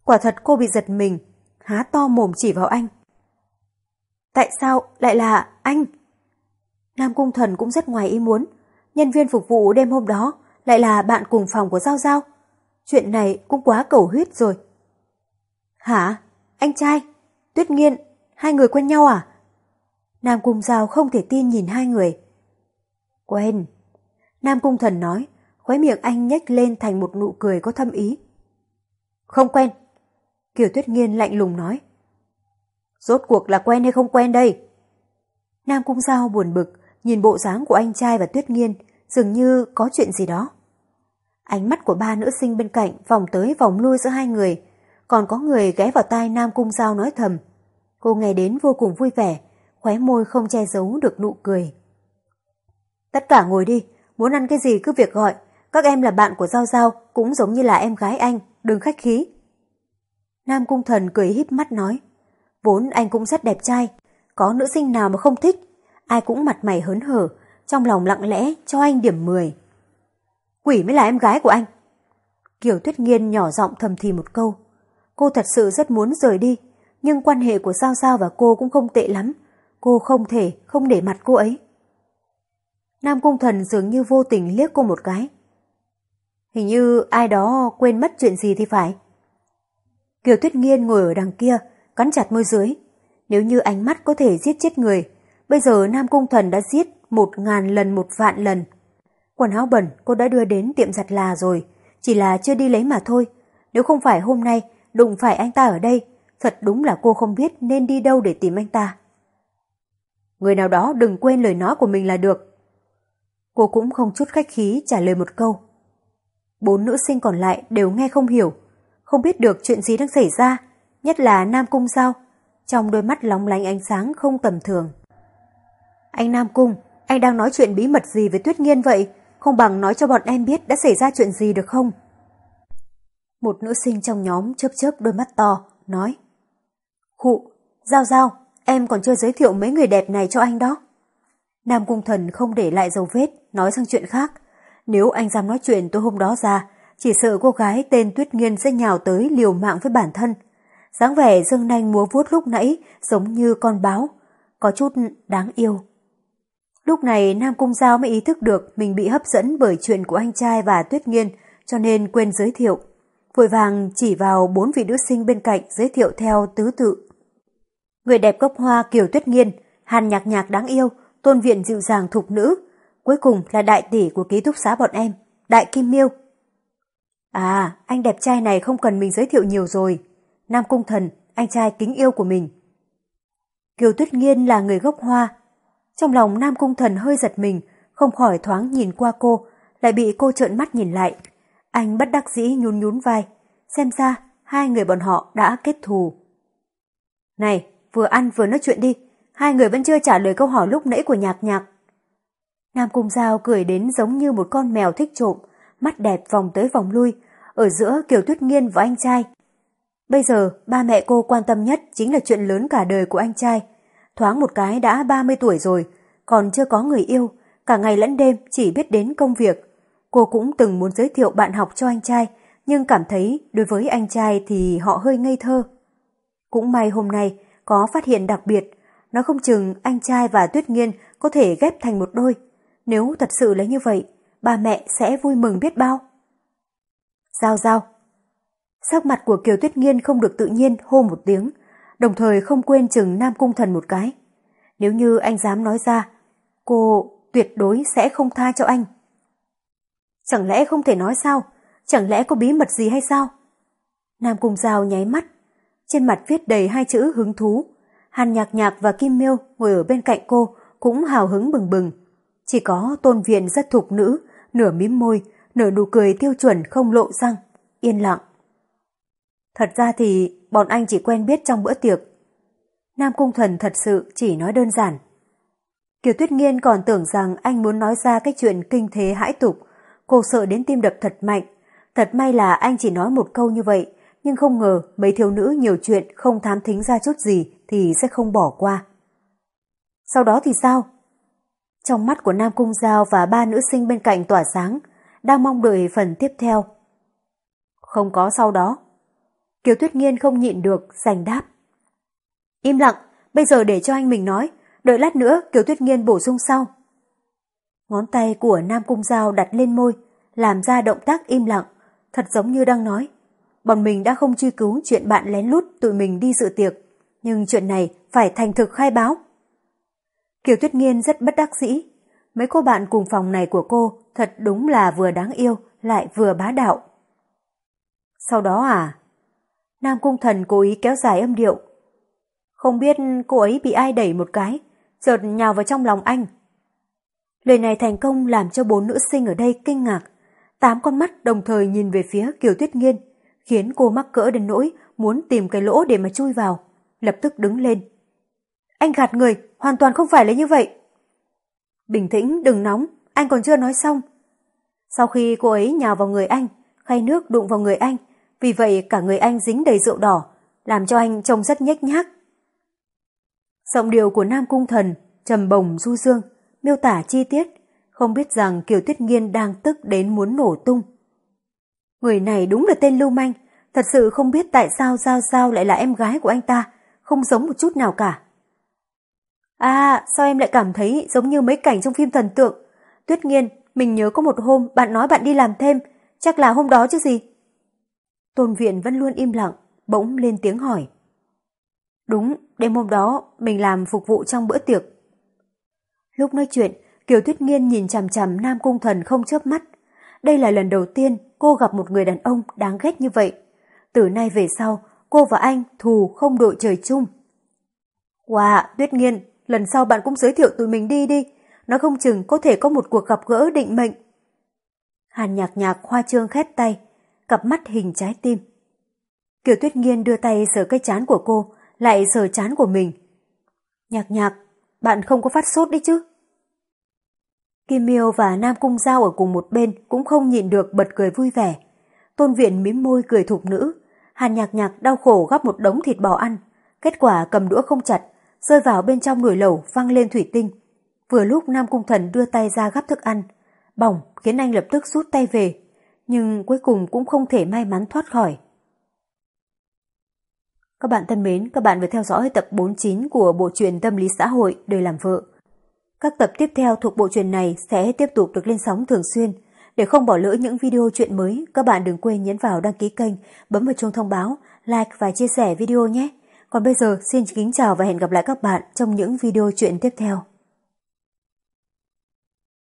Quả thật cô bị giật mình, há to mồm chỉ vào anh. Tại sao lại là anh? Nam Cung Thần cũng rất ngoài ý muốn, nhân viên phục vụ đêm hôm đó lại là bạn cùng phòng của Giao Giao. Chuyện này cũng quá cầu huyết rồi. Hả? Anh trai? Tuyết Nghiên? Hai người quen nhau à? Nam Cung Giao không thể tin nhìn hai người. Quen. Nam Cung Thần nói, khóe miệng anh nhếch lên thành một nụ cười có thâm ý. Không quen. Kiều Tuyết Nghiên lạnh lùng nói. Rốt cuộc là quen hay không quen đây? Nam Cung Giao buồn bực, nhìn bộ dáng của anh trai và Tuyết Nghiên, dường như có chuyện gì đó. Ánh mắt của ba nữ sinh bên cạnh vòng tới vòng lui giữa hai người, còn có người ghé vào tai Nam Cung Giao nói thầm. Cô nghe đến vô cùng vui vẻ, khóe môi không che giấu được nụ cười. Tất cả ngồi đi, muốn ăn cái gì cứ việc gọi, các em là bạn của Giao Giao, cũng giống như là em gái anh, đừng khách khí. Nam Cung Thần cười híp mắt nói, vốn anh cũng rất đẹp trai, có nữ sinh nào mà không thích, ai cũng mặt mày hớn hở, trong lòng lặng lẽ cho anh điểm 10. Quỷ mới là em gái của anh. Kiều Tuyết Nghiên nhỏ giọng thầm thì một câu. Cô thật sự rất muốn rời đi, nhưng quan hệ của Giao Giao và cô cũng không tệ lắm, Cô không thể không để mặt cô ấy. Nam Cung Thần dường như vô tình liếc cô một cái. Hình như ai đó quên mất chuyện gì thì phải. Kiều Tuyết Nghiên ngồi ở đằng kia, cắn chặt môi dưới. Nếu như ánh mắt có thể giết chết người, bây giờ Nam Cung Thần đã giết một ngàn lần một vạn lần. Quần áo bẩn cô đã đưa đến tiệm giặt là rồi, chỉ là chưa đi lấy mà thôi. Nếu không phải hôm nay đụng phải anh ta ở đây, thật đúng là cô không biết nên đi đâu để tìm anh ta. Người nào đó đừng quên lời nói của mình là được. Cô cũng không chút khách khí trả lời một câu. Bốn nữ sinh còn lại đều nghe không hiểu, không biết được chuyện gì đang xảy ra, nhất là Nam Cung sao, trong đôi mắt lóng lánh ánh sáng không tầm thường. Anh Nam Cung, anh đang nói chuyện bí mật gì với Tuyết Nghiên vậy? Không bằng nói cho bọn em biết đã xảy ra chuyện gì được không? Một nữ sinh trong nhóm chớp chớp đôi mắt to, nói. Khụ, Giao Giao, em còn chưa giới thiệu mấy người đẹp này cho anh đó. Nam Cung Thần không để lại dấu vết, nói sang chuyện khác. Nếu anh dám nói chuyện tôi hôm đó ra, chỉ sợ cô gái tên Tuyết Nghiên sẽ nhào tới liều mạng với bản thân. dáng vẻ dương nanh múa vuốt lúc nãy giống như con báo, có chút đáng yêu. Lúc này Nam Cung Giao mới ý thức được mình bị hấp dẫn bởi chuyện của anh trai và Tuyết Nghiên, cho nên quên giới thiệu. Vội vàng chỉ vào bốn vị nữ sinh bên cạnh giới thiệu theo tứ tự. Người đẹp gốc hoa Kiều Tuyết Nghiên, Hàn Nhạc Nhạc đáng yêu, Tôn Viện dịu dàng thục nữ, cuối cùng là đại tỷ của ký túc xá bọn em, Đại Kim Miêu. À, anh đẹp trai này không cần mình giới thiệu nhiều rồi. Nam Cung Thần, anh trai kính yêu của mình. Kiều Tuyết Nghiên là người gốc hoa. Trong lòng Nam Cung Thần hơi giật mình, không khỏi thoáng nhìn qua cô, lại bị cô trợn mắt nhìn lại. Anh bất đắc dĩ nhún nhún vai, xem ra hai người bọn họ đã kết thù. Này, vừa ăn vừa nói chuyện đi, hai người vẫn chưa trả lời câu hỏi lúc nãy của nhạc nhạc. Nam Cung Giao cười đến giống như một con mèo thích trộm, mắt đẹp vòng tới vòng lui, ở giữa Kiều Tuyết Nghiên và anh trai. Bây giờ, ba mẹ cô quan tâm nhất chính là chuyện lớn cả đời của anh trai. Thoáng một cái đã 30 tuổi rồi, còn chưa có người yêu, cả ngày lẫn đêm chỉ biết đến công việc. Cô cũng từng muốn giới thiệu bạn học cho anh trai, nhưng cảm thấy đối với anh trai thì họ hơi ngây thơ. Cũng may hôm nay có phát hiện đặc biệt, nó không chừng anh trai và Tuyết Nghiên có thể ghép thành một đôi. Nếu thật sự là như vậy, ba mẹ sẽ vui mừng biết bao. Giao giao. Sắc mặt của Kiều Tuyết Nghiên không được tự nhiên hô một tiếng, đồng thời không quên chừng Nam Cung Thần một cái. Nếu như anh dám nói ra, cô tuyệt đối sẽ không tha cho anh. Chẳng lẽ không thể nói sao? Chẳng lẽ có bí mật gì hay sao? Nam Cung Giao nháy mắt, trên mặt viết đầy hai chữ hứng thú. Hàn Nhạc Nhạc và Kim Miêu ngồi ở bên cạnh cô cũng hào hứng bừng bừng. Chỉ có tôn viện rất thục nữ, nửa mím môi, nửa nụ cười tiêu chuẩn không lộ răng, yên lặng. Thật ra thì bọn anh chỉ quen biết trong bữa tiệc. Nam Cung Thần thật sự chỉ nói đơn giản. Kiều Tuyết Nghiên còn tưởng rằng anh muốn nói ra cái chuyện kinh thế hãi tục. Cô sợ đến tim đập thật mạnh. Thật may là anh chỉ nói một câu như vậy, nhưng không ngờ mấy thiếu nữ nhiều chuyện không thám thính ra chút gì thì sẽ không bỏ qua. Sau đó thì sao? Trong mắt của Nam Cung Giao và ba nữ sinh bên cạnh tỏa sáng, đang mong đợi phần tiếp theo. Không có sau đó. Kiều Tuyết Nghiên không nhịn được, giành đáp. Im lặng, bây giờ để cho anh mình nói, đợi lát nữa Kiều Tuyết Nghiên bổ sung sau. Ngón tay của Nam Cung Giao đặt lên môi, làm ra động tác im lặng, thật giống như đang nói. Bọn mình đã không truy cứu chuyện bạn lén lút tụi mình đi dự tiệc, nhưng chuyện này phải thành thực khai báo. Kiều Tuyết Nghiên rất bất đắc dĩ. Mấy cô bạn cùng phòng này của cô thật đúng là vừa đáng yêu lại vừa bá đạo. Sau đó à? Nam Cung Thần cố ý kéo dài âm điệu. Không biết cô ấy bị ai đẩy một cái, chợt nhào vào trong lòng anh. Lời này thành công làm cho bốn nữ sinh ở đây kinh ngạc. Tám con mắt đồng thời nhìn về phía Kiều Tuyết Nghiên, khiến cô mắc cỡ đến nỗi muốn tìm cái lỗ để mà chui vào. Lập tức đứng lên, anh gạt người, hoàn toàn không phải là như vậy. Bình tĩnh, đừng nóng, anh còn chưa nói xong. Sau khi cô ấy nhào vào người anh, khay nước đụng vào người anh, vì vậy cả người anh dính đầy rượu đỏ, làm cho anh trông rất nhếch nhác. Giọng điệu của Nam Cung Thần, trầm bồng du dương, miêu tả chi tiết, không biết rằng Kiều Tuyết Nghiên đang tức đến muốn nổ tung. Người này đúng là tên lưu manh, thật sự không biết tại sao Giao Giao lại là em gái của anh ta, không giống một chút nào cả. À, sao em lại cảm thấy giống như mấy cảnh trong phim thần tượng? Tuyết nghiên, mình nhớ có một hôm bạn nói bạn đi làm thêm, chắc là hôm đó chứ gì? Tôn viện vẫn luôn im lặng, bỗng lên tiếng hỏi. Đúng, đêm hôm đó mình làm phục vụ trong bữa tiệc. Lúc nói chuyện, Kiều Tuyết Nghiên nhìn chằm chằm Nam Cung Thần không chớp mắt. Đây là lần đầu tiên cô gặp một người đàn ông đáng ghét như vậy. Từ nay về sau, cô và anh thù không đội trời chung. Wow, Tuyết Nghiên, lần sau bạn cũng giới thiệu tụi mình đi đi, nó không chừng có thể có một cuộc gặp gỡ định mệnh. Hàn nhạc nhạc hoa trương khét tay, cặp mắt hình trái tim. Kiều Tuyết Nghiên đưa tay sờ cái chán của cô, lại sờ chán của mình. Nhạc nhạc, bạn không có phát sốt đấy chứ? Kim Miêu và Nam Cung Giao ở cùng một bên cũng không nhịn được bật cười vui vẻ. Tôn Viện mím môi cười thục nữ, Hàn Nhạc Nhạc đau khổ gắp một đống thịt bò ăn, kết quả cầm đũa không chặt, rơi vào bên trong nồi lẩu văng lên thủy tinh. Vừa lúc Nam Cung Thần đưa tay ra gắp thức ăn, bỏng khiến anh lập tức rút tay về, nhưng cuối cùng cũng không thể may mắn thoát khỏi. Các bạn thân mến, các bạn vừa theo dõi tập 49 của bộ truyện Tâm lý xã hội Đời làm vợ. Các tập tiếp theo thuộc bộ truyện này sẽ tiếp tục được lên sóng thường xuyên. Để không bỏ lỡ những video chuyện mới, các bạn đừng quên nhấn vào đăng ký kênh, bấm vào chuông thông báo, like và chia sẻ video nhé. Còn bây giờ xin kính chào và hẹn gặp lại các bạn trong những video chuyện tiếp theo.